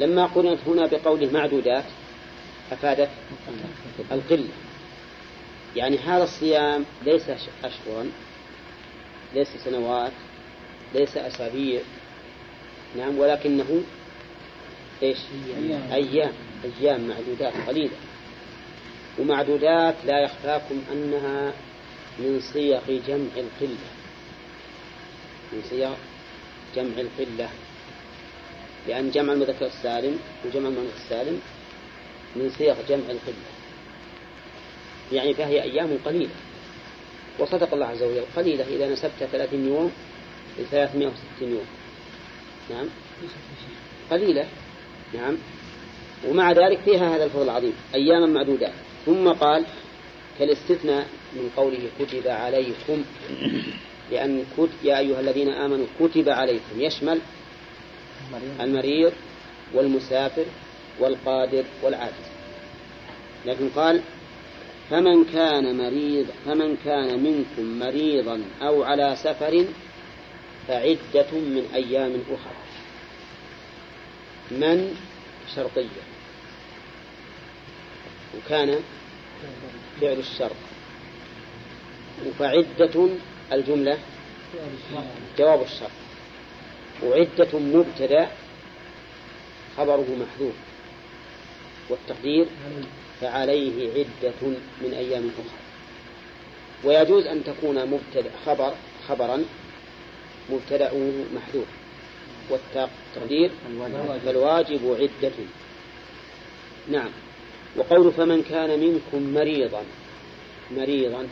لما قرنت هنا بقوله معدودات أفادت القلة. يعني هذا الصيام ليس أشهرا ليس سنوات ليس أسابيع نعم ولكنه إيش؟ أيام. أيام معدودات قليلة. ومعدودات لا يخفاكم أنها من صيغ جمع القلة. من صيغ جمع القلة. لأن جمع المذكر السالم وجمع المؤنث السالم من صيغ جمع القلة. يعني فهي أيام قليلة. وصدق الله عز وجل قليلة إذا نسبت 30 يوم ل 360 يوم. نعم؟ قليلة. نعم. ومع ذلك فيها هذا الفضل العظيم أياما معدودات. ثم قال كالاستثناء من قوله كتب عليكم لأن يا أيها الذين آمنوا كتب عليكم يشمل المريض والمسافر والقادر والعاجز. لكن قال فمن كان مريض فمن كان منكم مريضا أو على سفر فعدة من أيام أخرى. من شرطية؟ وكان فعل الشرط. فعدة الجملة جواب الشرط. وعدة مبتدأ خبره محذوف. والتقدير فعليه عدة من أيام أخرى. ويجوز أن تكون مبتدأ خبر خبرا مبتدأه محذوف. والتقدير فالواجب عدة. نعم. وقول فمن كان منكم مريضا مريضا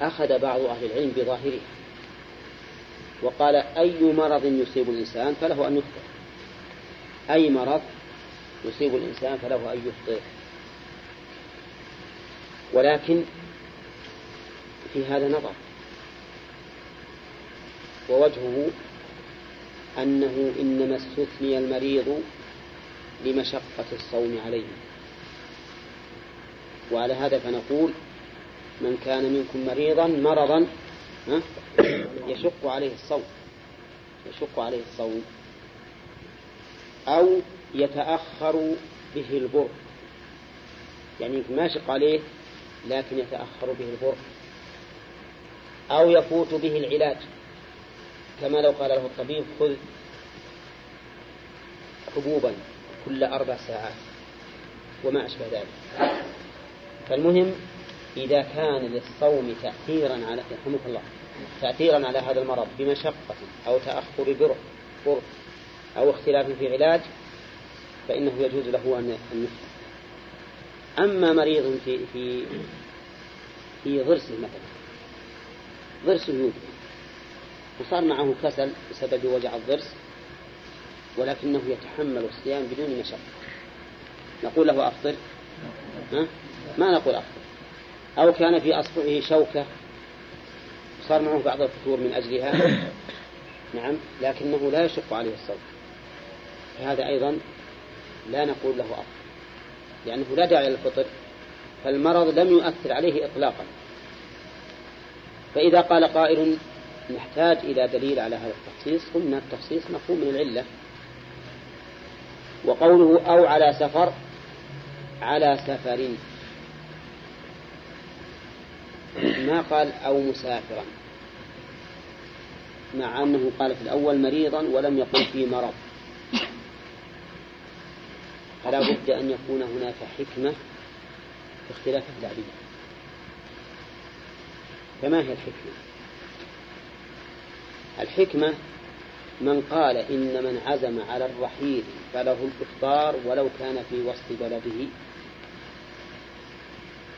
أخذ بعض أهل العلم بظاهره. وقال أي مرض يصيب الإنسان فله أن يفطر أي مرض يصيب الإنسان فله أن يفطر ولكن في هذا نظر. ووجهه أنه إنما استثني المريض لمشقة الصوم عليه. وعلى هذا فنقول من كان منكم مريضا مرضا يشق عليه الصوم يشق عليه الصوم أو يتأخر به البر يعني ما يشق عليه لكن يتأخر به البر أو يفوت به العلاج. كما لو قال له الطبيب خذ حبوبا كل أربع ساعات وما أشبه ذلك. فالمهم إذا كان للصوم تأثيرا على يرحمك الله تأثيرا على هذا المرض بمشقة أو تأخر بر بر أو اختلاف في علاج فإنه يجوز له أن يفطر أما مريض في في في ضرسه مثلا ضرسه يوجد. وصار معه كسل بسبب وجع الضرس ولكنه يتحمل الصيام بدون مشقة. نقول له أفطر. ها؟ ما نقول أفطر. أو كان في أصبعه شوكة صار معه بعض الفتور من أجلها. نعم لكنه لا يشق عليه الصوم. فهذا أيضا لا نقول له أفضل لأنه لا داعي للفطر فالمرض لم يؤثر عليه إطلاقا. فإذا قال قائل نحتاج إلى دليل على هذا التخصيص. قلنا التخصيص مفهوم من العلة وقوله أو على سفر على سفر. ما قال أو مسافرا. مع أنه قال في الأول مريضا ولم يقل في مرض. فلا بد أن يكون هناك حكمة في اختلاف التعبير. فما هي الحكمة؟ الحكمة من قال إن من عزم على الرحيل فله الإفطار ولو كان في وسط بلده.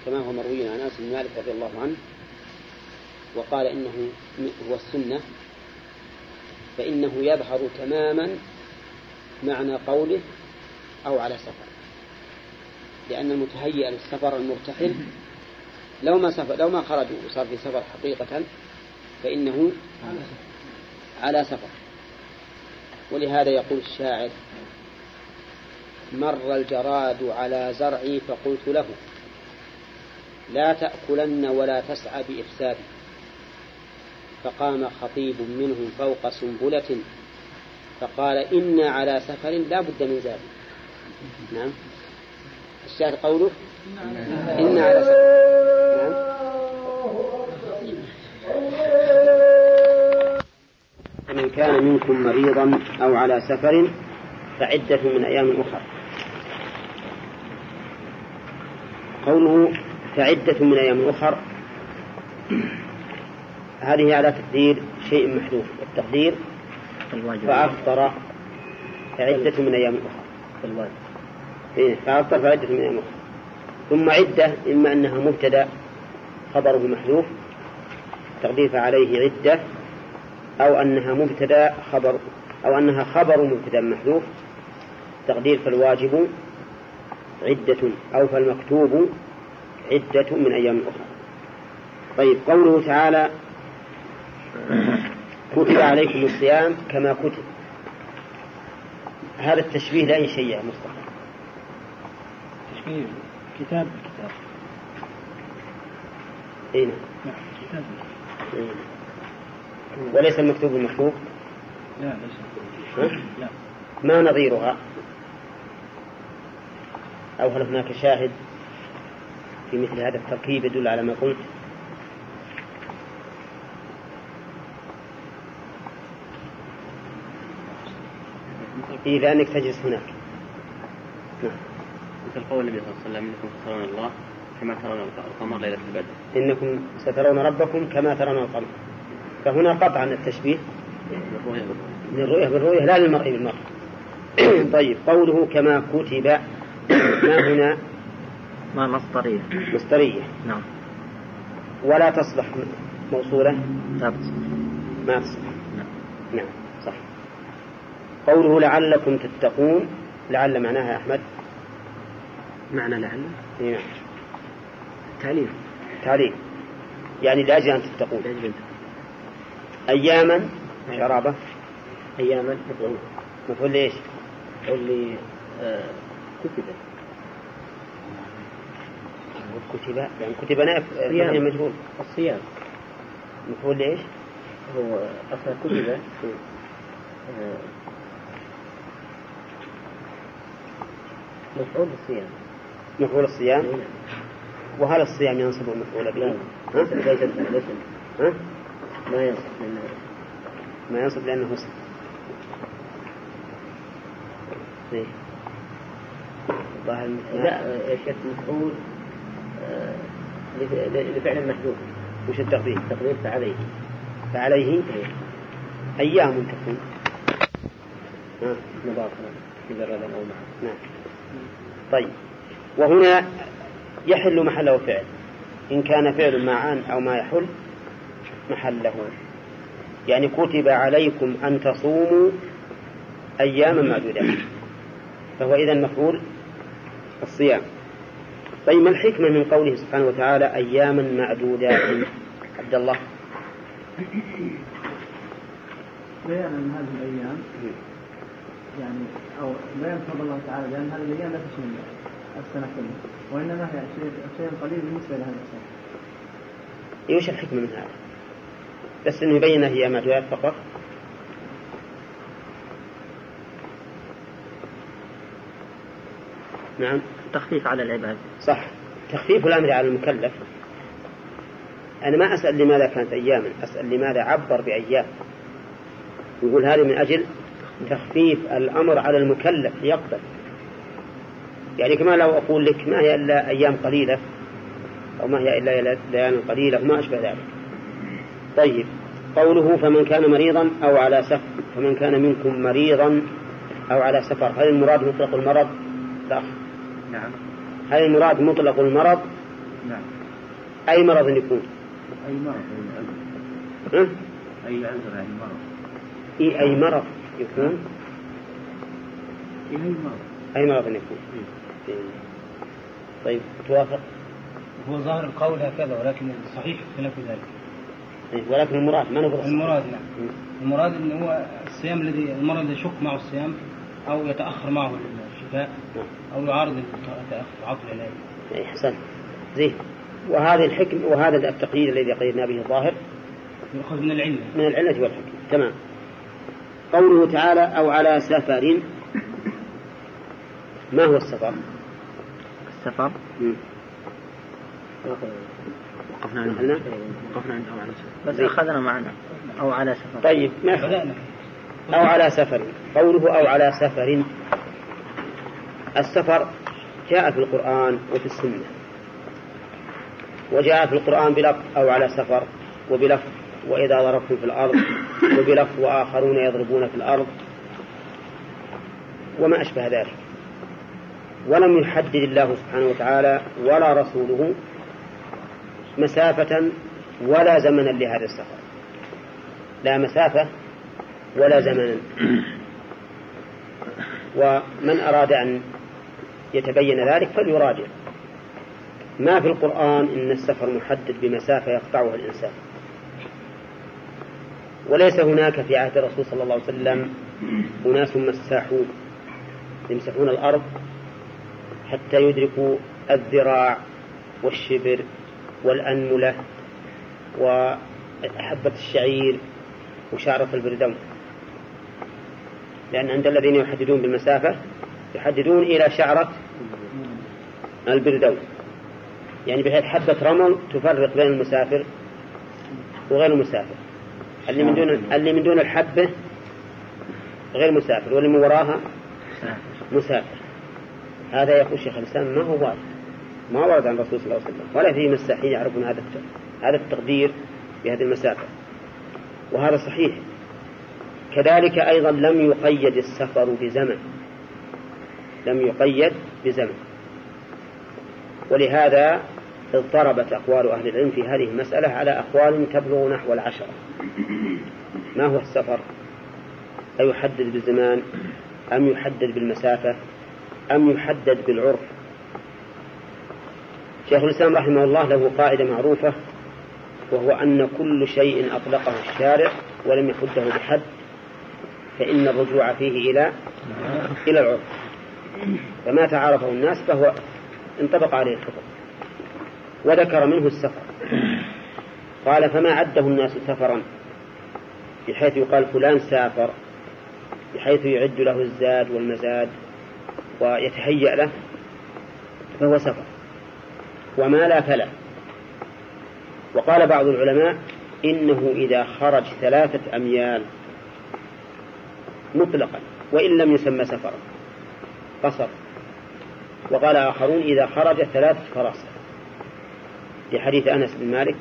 كما هو مروي عن أنس بن مالك رضي الله عنه وقال إنه هو السنة فإنه يظهر تماما معنى قوله أو على سفر. لأن المتهيئ للسفر المرتحل لو ما سفر لو ما خرج وصار في سفر حقيقة فإنه على سفر. ولهذا يقول الشاعر مر الجراد على زرعي فقلت له لا تأكلن ولا تسعى بإفسادي. فقام خطيب منهم فوق سنبلة فقال إنا على سفر لا بد من زاد نعم. الشاهد قوله؟ إنا على سفر. نعم. فمن كان منكم مريضا أو على سفر فعدة من أيام أخرى. قوله فعدة من أيام أخر هذه على تقدير شيء محذوف. التقدير فأفطر فعدة من أيام أخرى. إيه فأفطر فعدة من أيام أخرى. ثم عدة إما أنها مبتدأ خبره محذوف تقدير فعليه عدة أو أنها مبتدأ خبر أو أنها خبر مبتدأ محذوف تقدير فالواجب عدة أو فالمكتوب عدة من أيام أخرى. طيب قوله تعالى كتب عليكم الصيام كما كتب. هذا التشبيه لأي شيء يا مصطفى. تشبيه كتاب كتاب. اي نعم. كتاب. وليس المكتوب المحفوظ لا ليس لا. ما نظيرها؟ أو هل هناك شاهد في مثل هذا التركيب يدل على ما قلت؟ إذا أنك تجلس هناك. نعم. مثل قول النبي صلى الله عليه وسلم إنكم سترون الله كما ترون القمر ليلة البدر. إنكم سترون ربكم كما ترون القمر. فهنا قطعا التشبيه للرؤية بالرؤية لا للمرء بالمرء طيب قوله كما كتب ما هنا؟ ما مصدرية. مصدرية. نعم. ولا تصلح موصولة؟ لا ما تصلح. نعم. نعم صح. قوله لعلكم تتقون لعل معناها يا أحمد. معنى لعل؟ نعم. تعليم تعليم يعني لأجل أن تتقون. أياما؟ شرابة؟ أياما. مفعول. مفعول ليش؟ مفعول لي آه كتب. كتب يعني كتب نائب الصيام مجهول. الصيام. مفعول ليش؟ هو أصلا كتب. آه مفعول الصيام. مفعول الصيام؟ وهل الصيام ينصب المفعول به؟ ها؟ ما ينصب لأنه ما ينصب لأنه اسم ليه؟ ظاهر لا. يا شيخ مفعول آه، لفعل محذوف وش التقدير؟ تقدير فعليه. فعليه أيام تكون. ها مضاف رد أو نعم. طيب. وهنا يحل محله فعل. إن كان فعل مع أن أو ما يحل محله. يعني كتب عليكم أن تصوموا أياما معدودة فهو إذا مفعول الصيام. طيب ما الحكمة من قوله سبحانه وتعالى أياما معدودات؟ عبد الله. بيان أن هذه الأيام يعني أو بيان فضل الله تعالى بأن هذه الأيام لا تشمل السنة كلها وإنما هي شيء قليل بالنسبة لهذا السنة. إيش الحكمة من هذا؟ بس إنه يبين هي معدودات فقط. نعم. تخفيف على العباد. صح. تخفيف الأمر على المكلف. أنا ما أسأل لماذا كانت أياما أسأل لماذا عبر بأيام. يقول هذه من أجل تخفيف الأمر على المكلف يقبل. يعني كما لو أقول لك ما هي إلا أيام قليلة أو ما هي إلا ليال قليلة وما أشبه ذلك. طيب قوله فمن كان مريضا أو على سفر فمن كان منكم مريضا أو على سفر هل المراد مطلق المرض؟ لا نعم هل المراد مطلق المرض؟ نعم أي مرض يكون؟ أي مرض أي ها؟ أي عذر أي مرض إي أي مرض يكون؟ أي مرض أي مرض يكون؟ إيه. طيب توافق؟ هو ظاهر القول هكذا ولكن الصحيح خلاف ذلك ولكن المراد ما نقول المراد نعم. المراد إن هو الصيام الذي المرض الذي يشق معه الصيام أو يتأخر معه الشفاء أو يعارض التأخر عطل العلاج أي حسن. زين. وهذه الحكم وهذا التقييد الذي قيدنا به الظاهر؟ يؤخذ من العلة. من العلة والحكم. تمام. قوله تعالى أو على سفر. ما هو السفر؟ السفر. وقفنا عند هلنا؟ وقفنا عند أو على سفر. بس أخذنا معنا. أو على سفر. طيب ما. بدأنا أو على سفر. قوله أو على سفر. السفر جاء في القرآن وفي السنة. وجاء في القرآن بلفظ أو على سفر وبلفظ وإذا ضربتم في الأرض وبلفظ وآخرون يضربون في الأرض وما أشبه ذلك. ولم يحدد الله سبحانه وتعالى ولا رسوله مسافة ولا زمنا لهذا السفر. لا مسافة ولا زمنا. ومن أراد أن يتبين ذلك فليراجع. ما في القرآن إن السفر محدد بمسافة يقطعها الإنسان. وليس هناك في عهد الرسول صلى الله عليه وسلم أناس مساحون يمسحون الأرض حتى يدركوا الذراع والشبر والأنملة وحبة الشعير وشعرة البردون لأن عند الذين يحددون بالمسافة يحددون إلى شعرة البردون يعني بحيث حبة رمل تفرق بين المسافر وغير المسافر. اللي من دون اللي من دون الحبة غير مسافر واللي من وراها مسافر. هذا يقول شيخ الإسلام ما هو وارد ما ورد عن الرسول صلى الله عليه وسلم. ولا في مساحين يعرفون هذا هذا التقدير بهذه المسافة. وهذا صحيح. كذلك أيضا لم يقيد السفر بزمن. لم يقيد بزمن. ولهذا اضطربت أقوال أهل العلم في هذه المسألة على أقوال تبلغ نحو العشرة. ما هو السفر؟ أيحدد بالزمان أم يحدد بالمسافة أم يحدد بالعرف؟ شيخ الإسلام رحمه الله له قاعدة معروفة وهو أن كل شيء أطلقه الشارع ولم يحده بحد فإن الرجوع فيه إلى إلى العرف. فما تعارفه الناس فهو انطبق عليه الحكم وذكر منه السفر. قال فما عده الناس سفرا بحيث يقال فلان سافر بحيث يعد له الزاد والمزاد ويتهيأ له فهو سفر. وما لا فلا. وقال بعض العلماء إنه إذا خرج ثلاثة أميال مطلقا وإن لم يسمى سفرا قصر. وقال آخرون إذا خرج ثلاثة فراسخ في حديث أنس بن مالك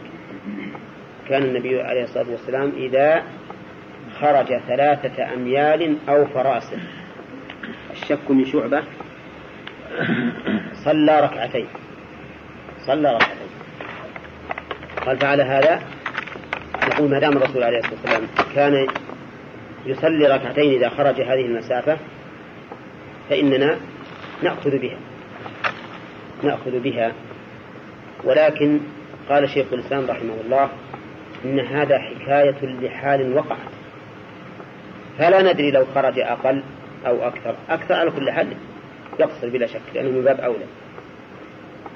كان النبي عليه الصلاة والسلام إذا خرج ثلاثة أميال أو فراسخ الشك من شعبة صلى ركعتين. صلى ركعتين قال فعلى هذا نقول ما دام الرسول عليه الصلاة والسلام كان يصلي ركعتين إذا خرج هذه المسافة فإننا نأخذ بها. نأخذ بها. ولكن قال شيخ الإسلام رحمه الله إن هذا حكاية لحال وقعت. فلا ندري لو خرج أقل أو أكثر. أكثر على كل حال يقصر بلا شك لأنه من باب أولى.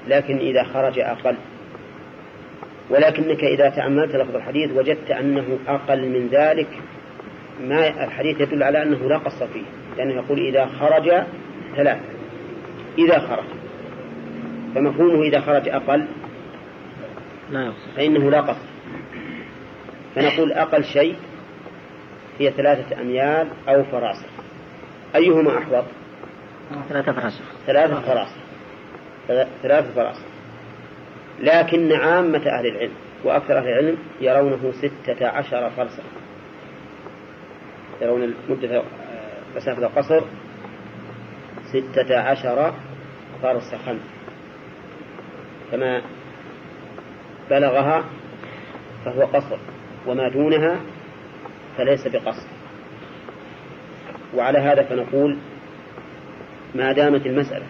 لكن إذا خرج أقل. ولكنك إذا تأملت لفظ الحديث وجدت أنه أقل من ذلك ما الحديث يدل على أنه لا قصر فيه لأنه يقول إذا خرج ثلاثة إذا خرج. فمفهومه إذا خرج أقل. فإنه لا قصر فنقول أقل شيء هي ثلاثة أميال أو فراسخ. أيهما أحوط؟ ثلاثة فراسخ. ثلاثة فراسخ. ثلاثة فراسخ لكن عامة أهل العلم وأكثر أهل العلم يرونه ستة عشر فرسخ يرون مدة مسافة القصر ستة عشر فرسخا. كما بلغها فهو قصر وما دونها فليس بقصر. وعلى هذا فنقول ما دامت المسألة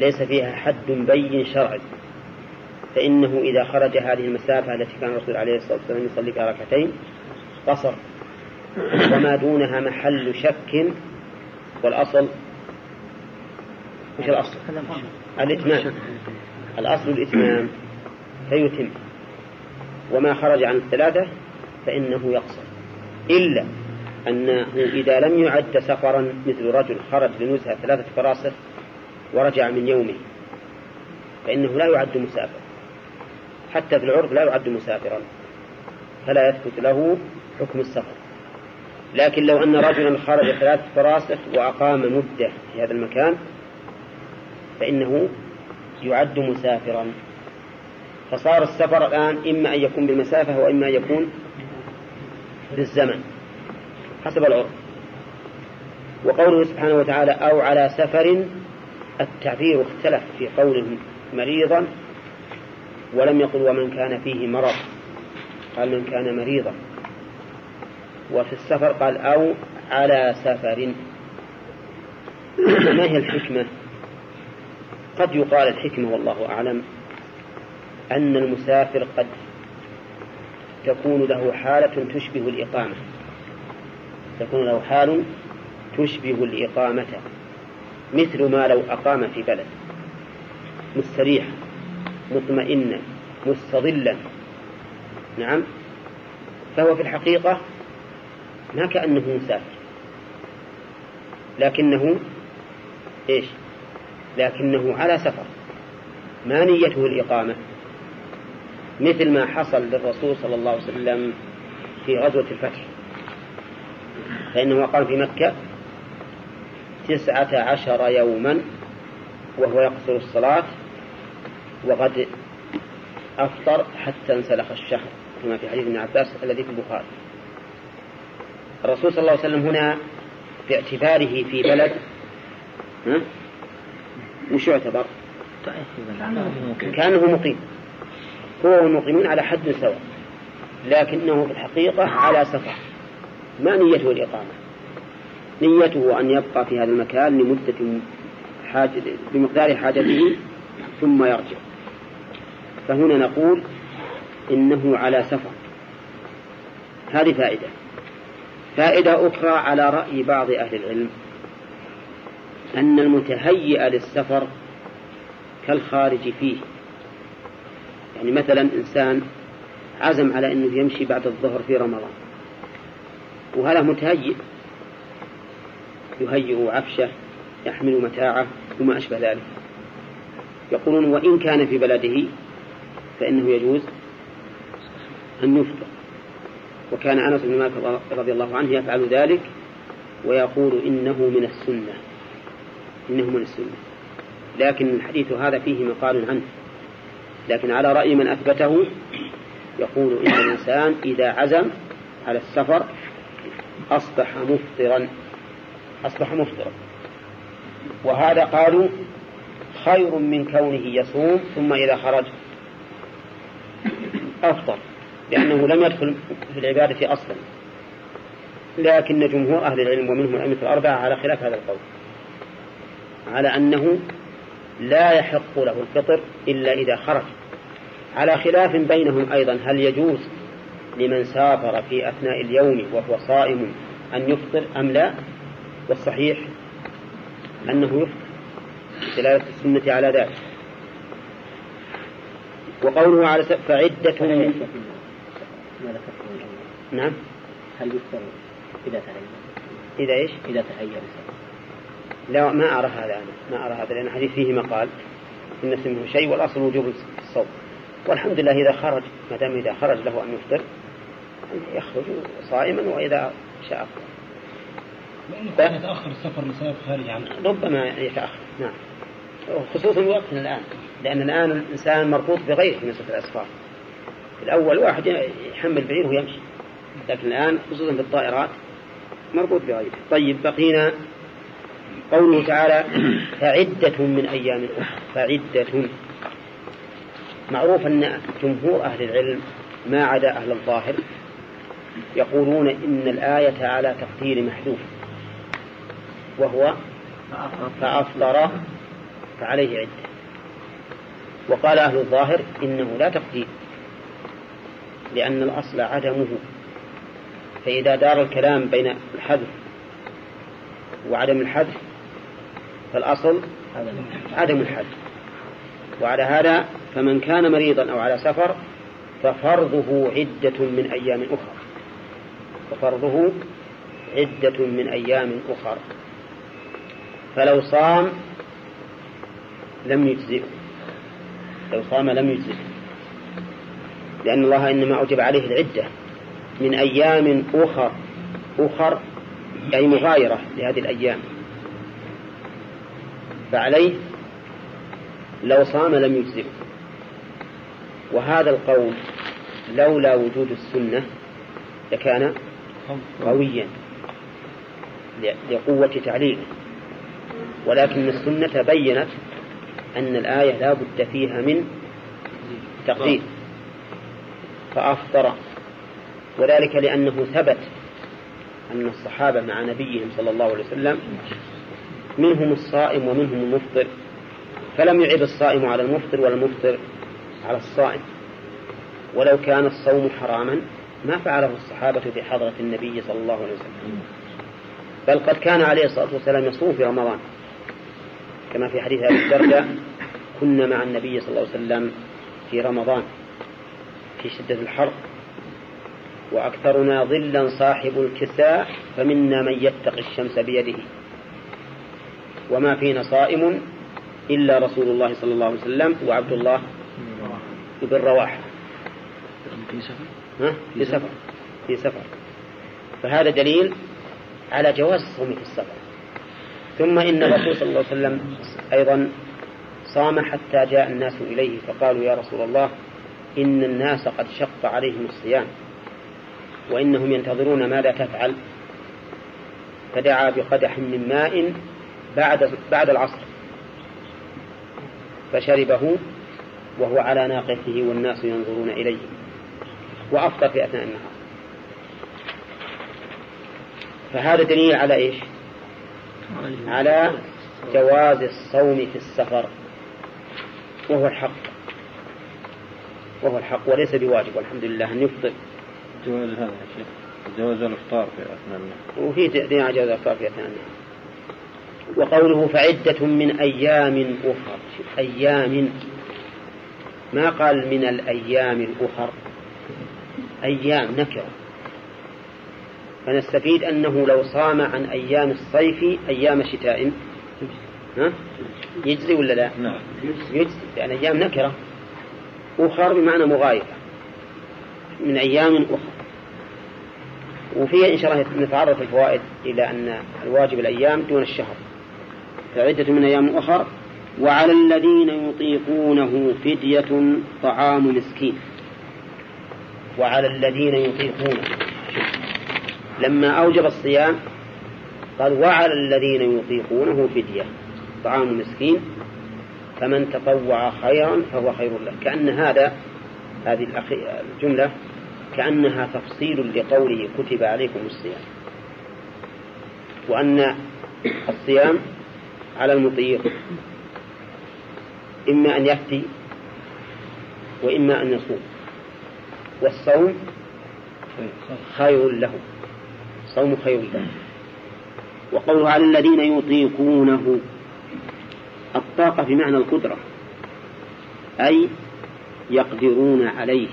ليس فيها حد بين شرعي. فإنه إذا خرج هذه المسافة التي كان الرسول عليه الصلاة والسلام يصلي فيها ركعتين قصر. وما دونها محل شك والأصل وش الأصل؟ الإتمام. الأصل الإتمام. فيتم. وما خرج عن الثلاثة فإنه يقصر. إلا أنه إذا لم يعد سفرا مثل رجل خرج لنزهة ثلاثة فراسخ ورجع من يومه. فإنه لا يعد مسافر حتى في العرف لا يعد مسافرا. فلا يثبت له حكم السفر. لكن لو أن رجلا خرج ثلاثة فراسخ وأقام مدة في هذا المكان فإنه يعد مسافرا. فصار السفر الآن إما أن يكون بالمسافة وإما أن يكون بالزمن حسب العرف وقوله سبحانه وتعالى أو على سفر التعبير اختلف في قوله مريضا ولم يقل ومن كان فيه مرض. قال من كان مريضا. وفي السفر قال أو على سفر. ما هي الحكمة؟ قد يقال الحكمة والله أعلم أن المسافر قد تكون له حالة تشبه الإقامة. تكون له حال تشبه الإقامة. مثل ما لو أقام في بلد. مستريح مطمئنا مستظلا نعم؟ فهو في الحقيقة ما كأنه مسافر. لكنه إيش؟ لكنه على سفر. ما نيته الإقامة. مثل ما حصل للرسول صلى الله عليه وسلم في غزوة الفتح. فإنه قام في مكة تسعة عشر يوما وهو يقصر الصلاة وقد أفطر حتى انسلخ الشهر كما في حديث ابن عباس الذي في البخاري الرسول صلى الله عليه وسلم هنا باعتباره في بلد ها؟ وش يعتبر؟ كأنه مقيم هو والمقيمون على حد سواء لكنه في الحقيقة على سفر ما نيته الإقامة نيته أن يبقى في هذا المكان لمدة حاجة بمقدار حاجته ثم يرجع. فهنا نقول إنه على سفر. هذه فائدة. فائدة أخرى على رأي بعض أهل العلم أن المتهيئ للسفر كالخارج فيه. يعني مثلا إنسان عزم على أنه يمشي بعد الظهر في رمضان. وهذا متهيئ. يهيئ عفشه يحمل متاعه وما أشبه ذلك. يقولون وإن كان في بلده فإنه يجوز أن يفطر. وكان أنس بن مالك رضي الله عنه يفعل ذلك ويقول إنه من السنة. إنه من السنة. لكن الحديث هذا فيه مقال عنه. لكن على رأي من أثبته يقول إن الإنسان إذا عزم على السفر أصبح مفطرا. أصبح مفطرا. وهذا قالوا خير من كونه يصوم ثم إذا خرج أفضل لأنه لم يدخل في العبادة أصلا. لكن جمهور أهل العلم ومنهم الأئمة الأربعة على خلاف هذا القول على أنه لا يحق له الفطر إلا إذا خرج. على خلاف بينهم أيضا هل يجوز لمن سافر في أثناء اليوم وهو صائم أن يفطر أم لا؟ والصحيح أنه يفطر دلالة السنة على ذلك. وقوله على سبب فعدة من. نعم. هل يفطر إذا تهيأ؟ إذا إيش؟ إذا تهيأ لا ما أرى هذا أنا. ما أرى هذا لأن الحديث فيه مقال. إن اسمه شيء والأصل وجوب الصوم والحمد لله إذا خرج ما دام إذا خرج له أن يفطر يخرج صائما وإذا شاء. أفطر يتأخر السفر لسبب خارج عنه ربما يتأخر نعم. خصوصا وقتنا الآن لأن الآن الإنسان مربوط بغيره من الأسفار. الأول واحد يحمل بعيره ويمشي لكن الآن خصوصا في الطائرات مربوط بغيره. طيب بقينا. قوله تعالى فعدة من أيام أخرى. فعدة. معروف أن جمهور أهل العلم ما عدا أهل الظاهر يقولون إن الآية على تقدير محذوف. وهو فأفطر فعليه عدة. وقال أهل الظاهر إنه لا تقدير لأن الأصل عدمه. فإذا دار الكلام بين الحذف وعدم الحذف فالأصل عدم الحذف. وعلى هذا فمن كان مريضا أو على سفر ففرضه عدة من أيام أخرى. ففرضه عدة من أيام أخرى. فلو صام لم يجزئه. لو صام لم يجزئه. لأن الله إنما أوجب عليه العدة من أيام أخر أخر أي مغايرة لهذه الأيام. فعليه لو صام لم يجزئه. وهذا القول لولا وجود السنة لكان قويا لقوة تعليله. ولكن السنة بينت أن الآية لا بد فيها من تقدير. فأفطر. وذلك لأنه ثبت أن الصحابة مع نبيهم صلى الله عليه وسلم منهم الصائم ومنهم المفطر فلم يعب الصائم على المفطر ولا المفطر على الصائم. ولو كان الصوم حراما ما فعله الصحابة في حضرة النبي صلى الله عليه وسلم. بل قد كان عليه الصلاة والسلام يصوم في رمضان. كما في حديث أبي الدرداء كنا مع النبي صلى الله عليه وسلم في رمضان في شدة الحر وأكثرنا ظلا صاحب الكساء فمنا من يتقي الشمس بيده. وما فينا صائم إلا رسول الله صلى الله عليه وسلم وعبد الله بن رواحة. في سفر؟ في سفر. في سفر. فهذا دليل على جواز الصوم في السفر. ثم إن الرسول صلى الله عليه وسلم أيضا صام حتى جاء الناس إليه فقالوا يا رسول الله إن الناس قد شق عليهم الصيام وإنهم ينتظرون ماذا تفعل؟ فدعا بقدح من ماء بعد بعد العصر فشربه وهو على ناقته والناس ينظرون إليه وأفطر في أثناء النهار. فهذا دليل على إيش؟ على جواز الصوم في السفر. وهو الحق. وهو الحق وليس بواجب والحمد لله أن يفطر جواز هذا يا شيخ. جواز الإفطار في أثناء النهار وفي جواز الإفطار في أثناء النهار وقوله فعدة من أيام أخر. أيام. ما قال من الأيام الأخر؟ أيام نكرة. فنستفيد أنه لو صام عن أيام الصيف أيام شتاء. ها؟ يجزي ولا لا؟ نعم. يجزي لأن أيام نكرة. أخر بمعنى مغايرة. من أيام أخر وفيها إن شاء الله نتعرض في الفوائد إلى أن الواجب الأيام دون الشهر. فعدة من أيام أخر. وعلى الذين يطيقونه فدية طعام مسكين. وعلى الذين يطيقونه. لما أوجب الصيام قال وعلى الذين يطيقونه فدية. طعام مسكين فمن تطوع خيرا فهو خير له. كأن هذا هذه الجملة كأنها تفصيل لقوله كتب عليكم الصيام. وأن الصيام على المطيق. إما أن يفتي وإما أن يصوم. والصوم خير له. صوم خير له وقوله على الذين يطيقونه. الطاقة بمعنى القدرة. أي يقدرون عليه.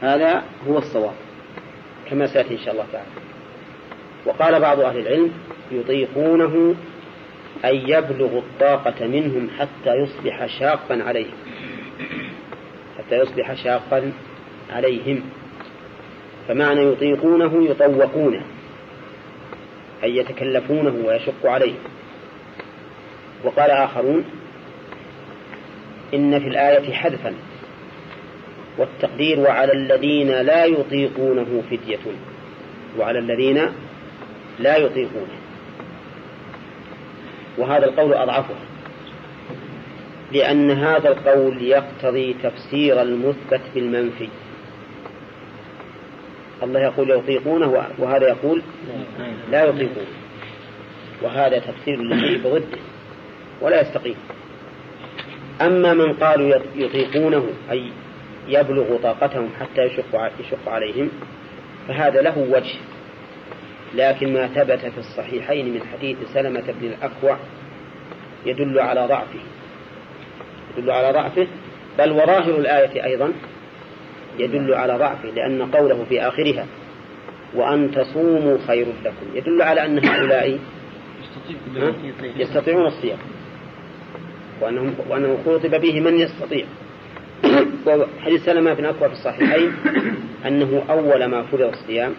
هذا هو الصواب. كما سيأتي إن شاء الله تعالى. وقال بعض أهل العلم يطيقونه أن يبلغ الطاقة منهم حتى يصبح شاقا عليهم. حتى يصبح شاقا عليهم. فمعنى يطيقونه يطوقونه أي يتكلفونه ويشق عليه. وقال آخرون إن في الآية حذفا والتقدير وعلى الذين لا يطيقونه فدية وعلى الذين لا يطيقونه. وهذا القول أضعفه لأن هذا القول يقتضي تفسير المثبت بالمنفي. الله يقول يطيقونه وهذا يقول لا يطيقون. وهذا تفسير للشيء بضده ولا يستقيم. أما من قالوا يطيقونه أي يبلغ طاقتهم حتى يشق, يشق عليهم فهذا له وجه. لكن ما ثبت في الصحيحين من حديث سلمة بن الأكوع يدل على ضعفه. يدل على ضعفه. بل وظاهر الآية أيضا يدل على ضعفه لأن قوله في آخرها وأن تصوموا خير لكم. يدل على أن هؤلاء يستطيعون الصيام. وأنهم وأنه خطب به من يستطيع. وحديث سلمة بن أكوى في الصحيحين أنه أول ما فرض الصيام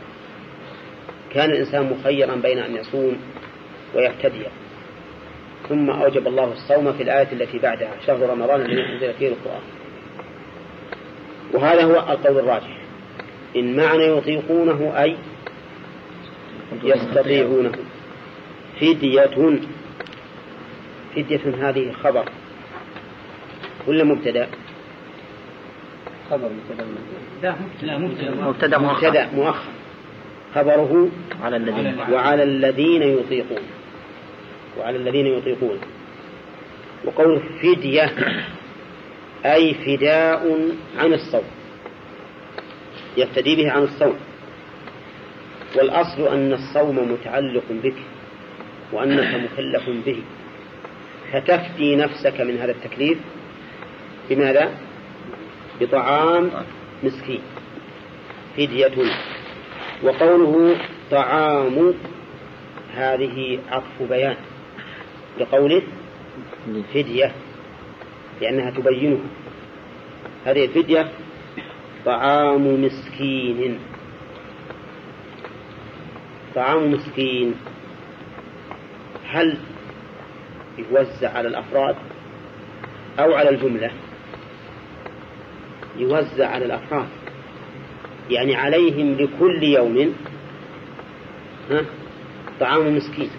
كان الإنسان مخيرا بين أن يصوم ويهتدي ثم أوجب الله الصوم في الآية التي بعدها شهر رمضان الذي أنزل فيه القرآن. وهذا هو القول الراجح. إن معنى يطيقونه أي يستطيعونه. فدية. فدية هذه خبر. ولا مبتدأ؟ خبر لا مبتدأ مبتدأ مبتدأ مؤخر. خبره على الذين. وعلى الذين يطيقون. وعلى الذين يطيقون. وقول فدية أي فداء عن الصوم. يفتدي به عن الصوم. والأصل أن الصوم متعلق بك وأنك مكلف به. فتفدي نفسك من هذا التكليف بماذا؟ بطعام مسكين. فدية. وقوله طعام هذه عطف بيان. لقوله فدية. لأنها تبينه. هذه الفدية طعام مسكين. طعام مسكين. هل يوزع على الأفراد أو على الجملة؟ يوزع على الأفراد. يعني عليهم لكل يوم طعام مسكين.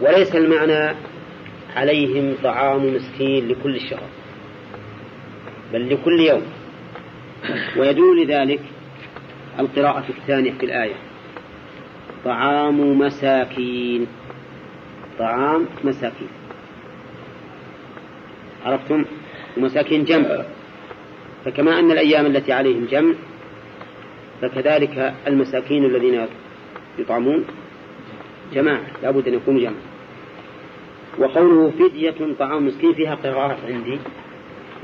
وليس المعنى عليهم طعام مسكين لكل شهر بل لكل يوم. ويدل لذلك القراءة الثانية في الآية طعام مساكين طعام مساكين. عرفتم؟ ومساكين جمع. فكما أن الأيام التي عليهم جمع فكذلك المساكين الذين يطعمون جماعة لابد أن يكونوا جمع. وقوله فدية طعام مسكين فيها قراءات عندي.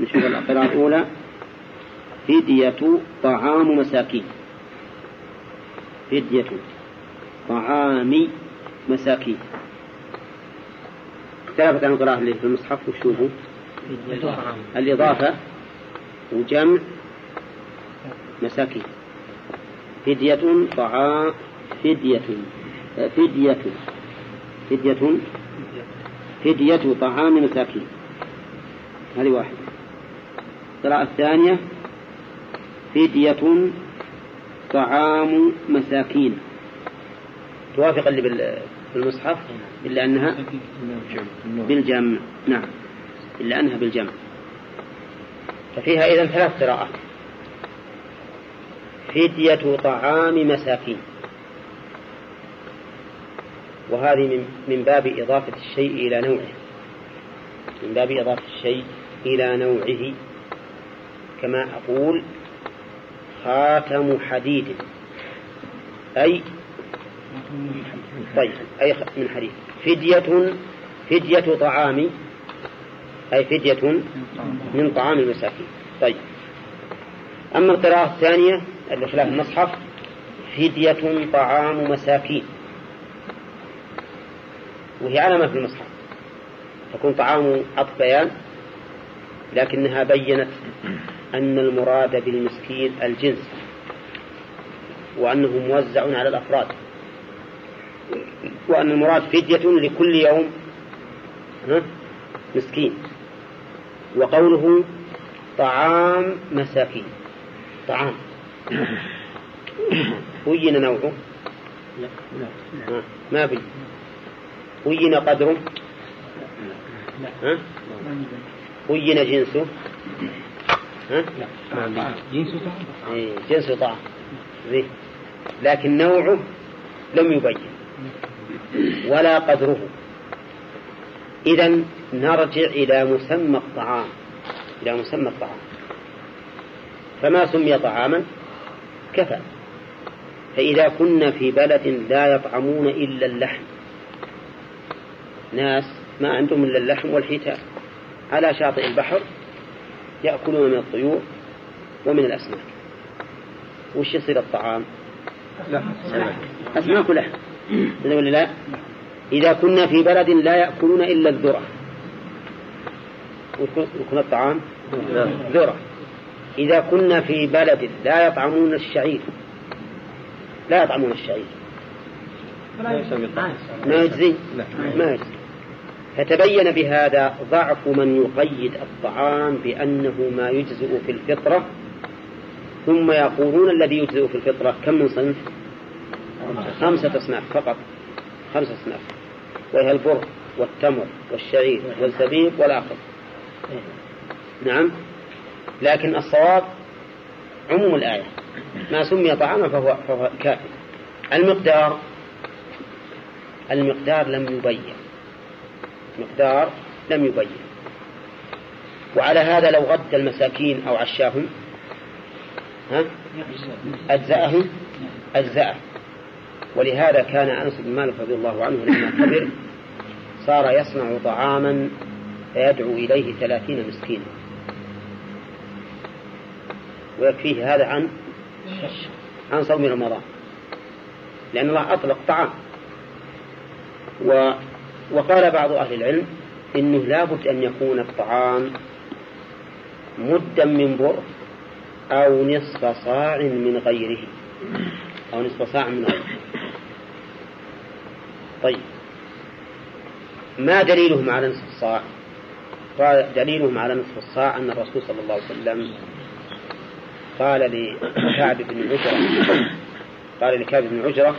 نشوف القراءة الأولى. فدية طعام مساكين. فدية طعام مساكين. اختلفت عن القراءة اللي في المصحف وشوفوا. الإضافة وجمع مساكين. فدية طعام فدية فدية فدية فدية طعام مساكين. هذه واحدة. القراءة الثانية فدية طعام مساكين. توافق اللي بالمصحف؟ إلا أنها؟ بالجمع. نعم. إلا أنها بالجمع. ففيها إذن ثلاث قراءات. فدية طعام مساكين. وهذه من باب إضافة الشيء إلى نوعه. من باب إضافة الشيء إلى نوعه. كما أقول خاتم حديد. أي طيب أي من حديد. فدية فدية طعام. أي فدية من طعام المساكين. طيب. أما القراءة الثانية اللي خلاف المصحف فدية طعام مساكين. وهي علامة في المصحف. تكون طعام عطف بيان لكنها بينت أن المراد بالمسكين الجنس وأنه موزع على الأفراد وأن المراد فدية لكل يوم مسكين. وقوله طعام مساكين طعام. بين نوعه؟ ما بي بين قدره؟ ها؟ بين جنسه ها؟ جنس إيه، جنس طعام. لكن نوعه لم يبين. ولا قدره. إذا نرجع إلى مسمى الطعام. إلى مسمى الطعام. فما سمي طعاما؟ كفى. فإذا كنا في بلد لا يطعمون إلا اللحم. ناس ما عندهم إلا اللحم والحيتان على شاطئ البحر يأكلون من الطيور ومن الأسماك. وش يصير الطعام؟ أسماك. ولحم. ولا لا؟ إذا كنا في بلد لا يأكلون إلا الذرة. ويكون الطعام ذرة. إذا كنا في بلد لا يطعمون الشعير. لا يطعمون الشعير. ما يجزي؟ ما يجزي. فتبين بهذا ضعف من يقيد الطعام بأنه ما يجزئ في الفطرة. ثم يقولون الذي يجزئ في الفطرة كم من صنف؟ خمسة أصناف فقط. خمسة أصناف. وهي البر والتمر والشعير والزبيب والآخر. نعم. لكن الصواب عموم الآية. ما سمي طعاما فهو, فهو كافي. المقدار المقدار لم يبين. مقدار لم يبين. وعلى هذا لو غد المساكين أو عشاهم ها؟ أجزأهم؟ أجزأه. ولهذا كان أنس بن مالك رضي الله عنه لما كبر صار يصنع طعاما فيدعو إليه ثلاثين مسكينا. ويكفيه هذا عن عن صوم رمضان. لأن الله أطلق طعام. و وقال بعض أهل العلم إنه لابد أن يكون الطعام مدا من بر أو نصف صاع من غيره. أو نصف صاع من غيره. طيب. ما دليلهم على نصف الصاع قال دليلهم على نصف الصاع أن الرسول صلى الله عليه وسلم قال لكعب بن عجرة قال لكعب بن عجرة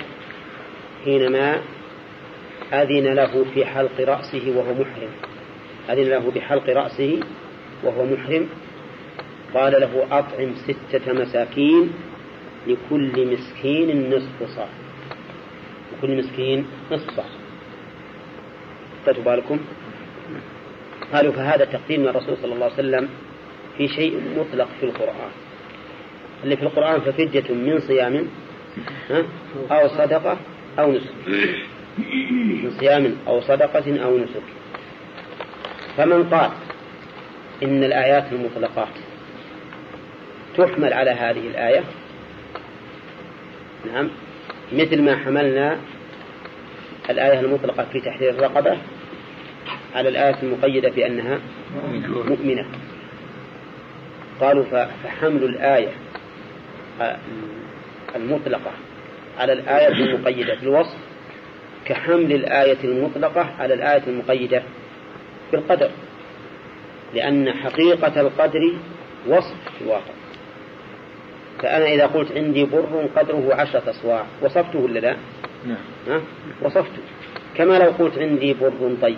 حينما أذن له في حلق رأسه وهو محرم. أذن له بحلق رأسه وهو محرم. قال له أطعم ستة مساكين لكل مسكين نصف صاع. لكل مسكين نصف صاع. بالكم؟ قالوا فهذا تقديم من الرسول صلى الله عليه وسلم في شيء مطلق في القرآن. اللي في القرآن ففدية من صيام أو صدقة أو نسك من صيام أو صدقة أو نسك. فمن قال إن الآيات المطلقات تحمل على هذه الآية نعم مثل ما حملنا الآية المطلقة في تحرير الرقبة على الآية المقيدة بأنها مؤمنة. قالوا فحمل الآية المطلقة على الآية المقيدة في الوصف كحمل الآية المطلقة على الآية المقيدة في القدر لأن حقيقة القدر وصف في الواقع فأنا إذا قلت عندي بر قدره عشرة أصواع وصفته ولا لا؟ نعم. ها؟ وصفته. كما لو قلت عندي بر طيب.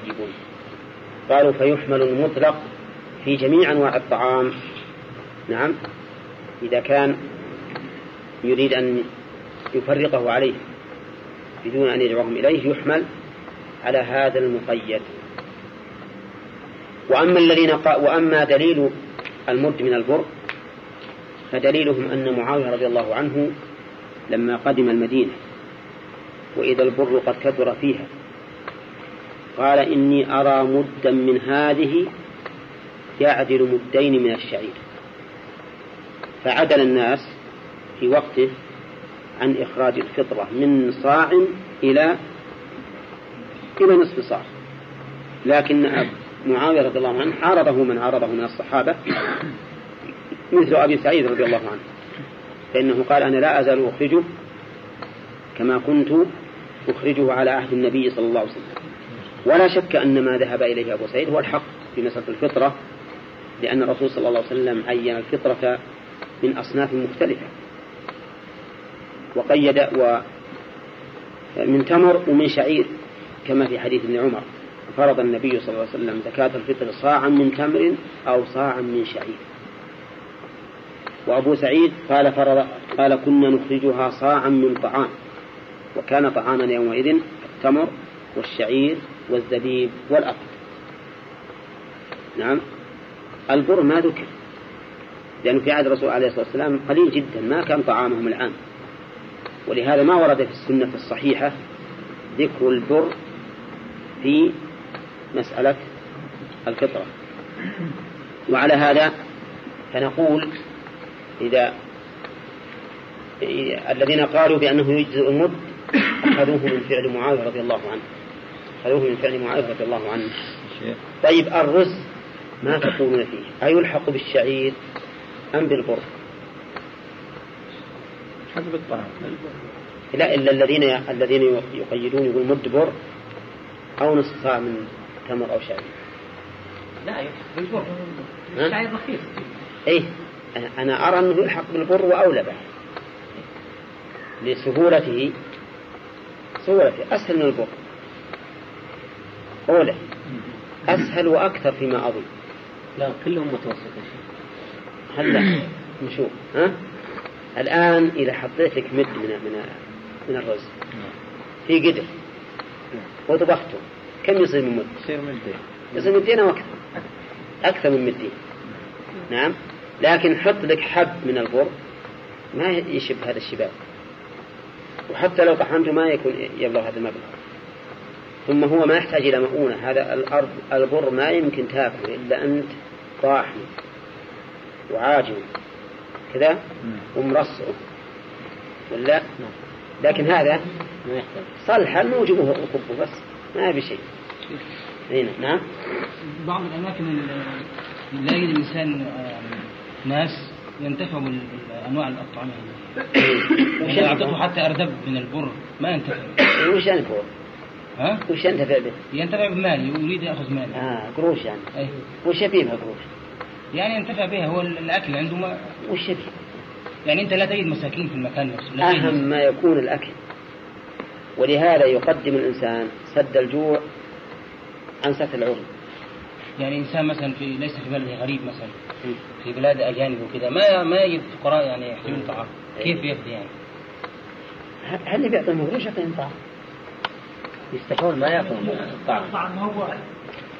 قالوا فيحمل المطلق في جميع أنواع الطعام. نعم. إذا كان يريد أن يفرقه عليه. بدون أن يدعوهم إليه يحمل على هذا المقيد. وأما الذين قا وأما دليل المد من البر فدليلهم أن معاوية رضي الله عنه لما قدم المدينة وإذا البر قد كثر فيها قال إني أرى مدا من هذه يعدل مدين من الشعير. فعدل الناس في وقته عن إخراج الفطرة من صاع إلى إلى نصف صاع. لكن معاوية رضي الله عنه عارضه من عارضه من الصحابة مثل أبي سعيد رضي الله عنه. فإنه قال أنا لا أزال أخرجه كما كنت أخرجه على عهد النبي صلى الله عليه وسلم. ولا شك أن ما ذهب إليه أبو سعيد هو الحق في مسألة الفطرة لأن الرسول صلى الله عليه وسلم عين الفطرة من أصناف مختلفة. وقيد من تمر ومن شعير كما في حديث ابن عمر. فرض النبي صلى الله عليه وسلم زكاة الفطر صاعا من تمر أو صاعا من شعير. وأبو سعيد قال فرض قال كنا نخرجها صاعا من طعام. وكان طعامنا يومئذ التمر والشعير والزبيب والأقط نعم. البر ما ذكر لأنه في عهد الرسول عليه الصلاة والسلام قليل جدا ما كان طعامهم العام ولهذا ما ورد في السنة الصحيحة ذكر البر في مسألة الفطرة. وعلى هذا فنقول إذا الذين قالوا بأنه يجزئ المد أخذوه من فعل معاوية رضي الله عنه. أخذوه من فعل معاوية رضي الله عنه. طيب الرز ما تقولون فيه؟ أيلحق بالشعير أم بالبر؟ حسب الطعام لا إلا الذين الذين يقيدون يقول مد بر أو نصف صاع من تمر أو شعير لا بالبر الشعير رخيص. إيه أنا أرى أنه يلحق بالبر وأولى به. لسهولته سهولته أسهل من البر. أولى. أسهل وأكثر فيما أظن. لا كلهم متوسط هلا نشوف. ها؟ الآن إذا حطيت لك مد من من من الرز في قدر وطبخته كم يصير من مد؟ يصير مدين. يصير مدين أو أكثر؟ أكثر من مدين. نعم. لكن حط لك حب من البر ما يشب هذا الشباب. وحتى لو طحنته ما يكون يبلغ هذا المبلغ. ثم هو ما يحتاج إلى مؤونة. هذا الأرض البر ما يمكن تاكله إلا أنت طاحن وعاجن كذا ومرصع. ولا؟ لكن هذا ما يحتاج. صلحا نوجبه وكبه بس. ما في شيء هنا نعم. بعض الأماكن ال- لا يجد الإنسان ناس ينتفع بأنواع الأطعمة هذه. يعني أعطته حتى أردب من البر ما ينتفع. وش ينفع ها؟ وش ينتفع به ينتفع بمال يريد يأخذ مال آه قروش يعني. أي. وش يبيبها قروش؟ يعني ينتفع بها هو الأكل عنده ما وش يبي؟ يعني أنت لا تجد مساكين في المكان نفسه أهم ما يكون الأكل. ولهذا يقدم الإنسان سد الجوع عن سد العرض. يعني إنسان مثلا في ليس في بلده غريب مثلا في بلاد أجانب وكذا ما ما يجد فقراء يعني يحتاجون طعام. كيف يفدي يعني؟ هل اللي بيعطيهم قروش يعطيهم طعام؟ يستحون ما ياكلون الطعام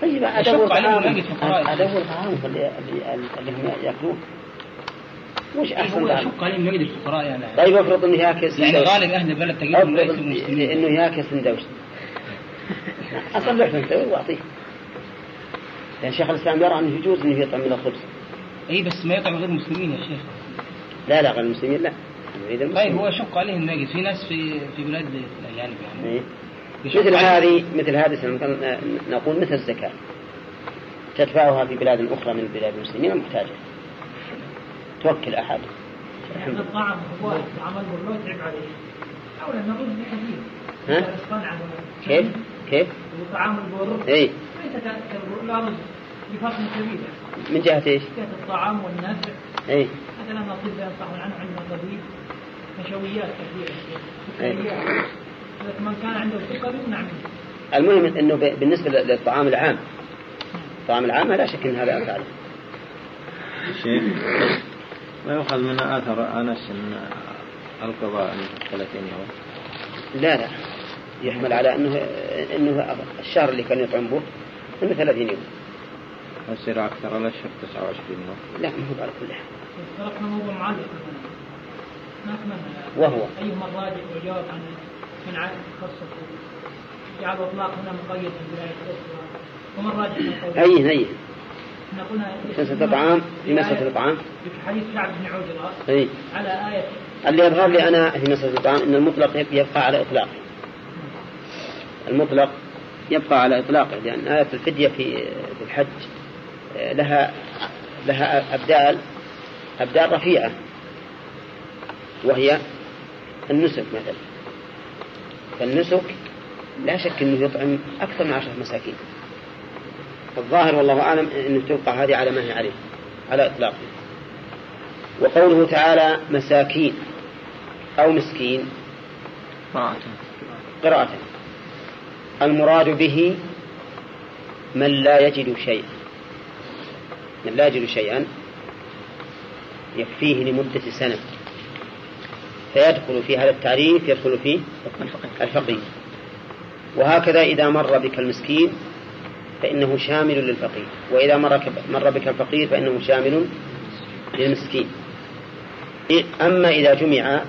طيب يشق أدور عليهم طعام يجد فقراء. أدور طعام اللي هم يأكلون وش أحسن هو طعام يشق عليهم يجد الفقراء يعني. طيب افرض إنه ياكل يعني. غالب أهل البلد تجدهم ليسوا مسلمين إنه ياكل سندوتش اصلح سندوتش واعطيه لأن شيخ الإسلام يرى أنه يجوز إنه يطعم من الخبز. إي بس ما يطعم غير المسلمين يا شيخ. لا لا غير المسلمين لا. طيب هو يشق عليهم يجد في ناس في في بلاد الاجانب يعني. إيه. يشق مثل. هذه مثل هذه نقول مثل الزكاة. تدفعها في بلاد أخرى من بلاد المسلمين المحتاجة. توكل أحد. الحمد لله. الطعام هو عمل برلو تعب عليه. أولا نقول خفيف ها؟ كيف؟ كيف؟ وطعام البر. اي ليس كالبر بفرق كبير. من جهة إيش؟ جهة الطعام والنفع اي مثلا الأطباء ينصحون عنه عندنا طبيب نشويات كثيرة. إيه. من كان عنده سكر يمنع منه المهم إنه ب- بالنسبة للطعام العام. الطعام العام لا شك إن هذا افعل شيء؟ ما يؤخذ من آثر أنس أن القضاء من 30 يوم. لا لا. يحمل على انه إنه الشهر اللي كان يطعم به إنه 30 يوم. يصير أكثر الأشهر 29 يوم. لا ما هو على كل حال. تركنا موضوع معلق. مثلا ما وهو. أيهما الراجح والجواب عن من عاد خصص جعل الإطلاق هنا مقيد بالآية الأخرى وما الراجح من قوله؟ إحنا قلنا مسألة الإطعام في مسألة الإطعام في حديث كعب بن عجرة أي على آية اللي يظهر لي أنا في مسألة الإطعام أن المطلق يبقى على إطلاقه المطلق يبقى على إطلاقه لأن آية الفدية في في الحج آه، لها لها أبدال أبدال رفيعة. وهي النسك مثلا. فالنسك لا شك أنه يطعم أكثر من عشرة مساكين. الظاهر والله أعلم أنه تبقى هذه على ما هي عليه على إطلاقه. وقوله تعالى مساكين أو مسكين. قراءة. قراءة. المراد به من لا يجد شيئا. من لا يجد شيئا يكفيه لمدة سنة. فيدخل في هذا التعريف يدخل فيه الفقير وهكذا إذا مر بك المسكين فإنه شامل للفقير وإذا مر مر بك الفقير فإنه شامل للمسكين. أما إذا جمع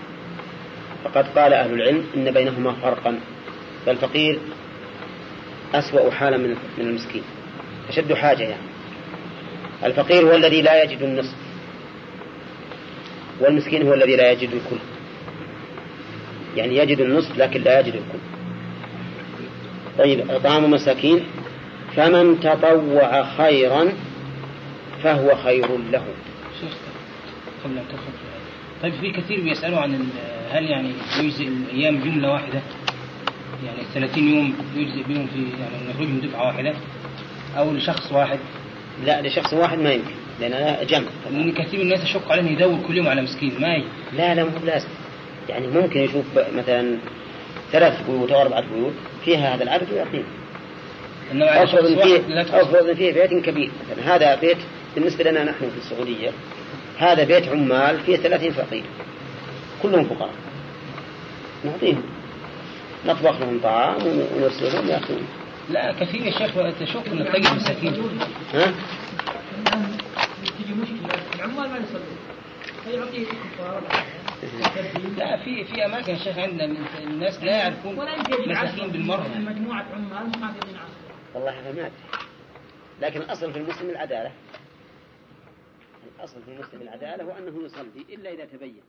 فقد قال أهل العلم إن بينهما فرقا فالفقير أسوأ حالا من من المسكين أشد حاجة يعني. الفقير هو الذي لا يجد النصف والمسكين هو الذي لا يجد الكل. يعني يجد النصف لكن لا يجد الكل. طيب إطعام مساكين. فمن تطوع خيرا فهو خير له. شيخ قبل أن. طيب في كثير بيسألوا عن هل يعني يجزئ الأيام جملة واحدة؟ يعني 30 يوم يجزئ بهم في يعني نخرجهم دفعة واحدة أو لشخص واحد؟ لا لشخص واحد ما يمكن لأن جمع. كثير من الناس يشق عليهم يدور كل يوم على مسكين ما يجي لا لا مو لازم يعني ممكن يشوف مثلا ثلاث بيوت أو أربعة بيوت فيها هذا العدد ويعطيه أفرض إن فيه. أفرض إن فيه بيت كبير. مثلا هذا بيت بالنسبة لنا نحن في السعودية هذا بيت عمال فيه ثلاثين فقير. كلهم فقراء. نعطيهم. نطبخ لهم طعام ونرسلهم يأكلون. لا كثير يا شيخ تشوف إنك تجد مساكين. ها؟ تجي مشكلة. العمال ما يصلون. فيعطيه كفارة لا في في أماكن يا شيخ عندنا الناس لا يعرفون مساكين بالمرة. من مجموعة عمال محافظين عصر والله هذا ما لكن الأصل في المسلم العدالة. الأصل في المسلم العدالة هو أنه يصلي إلا إذا تبين.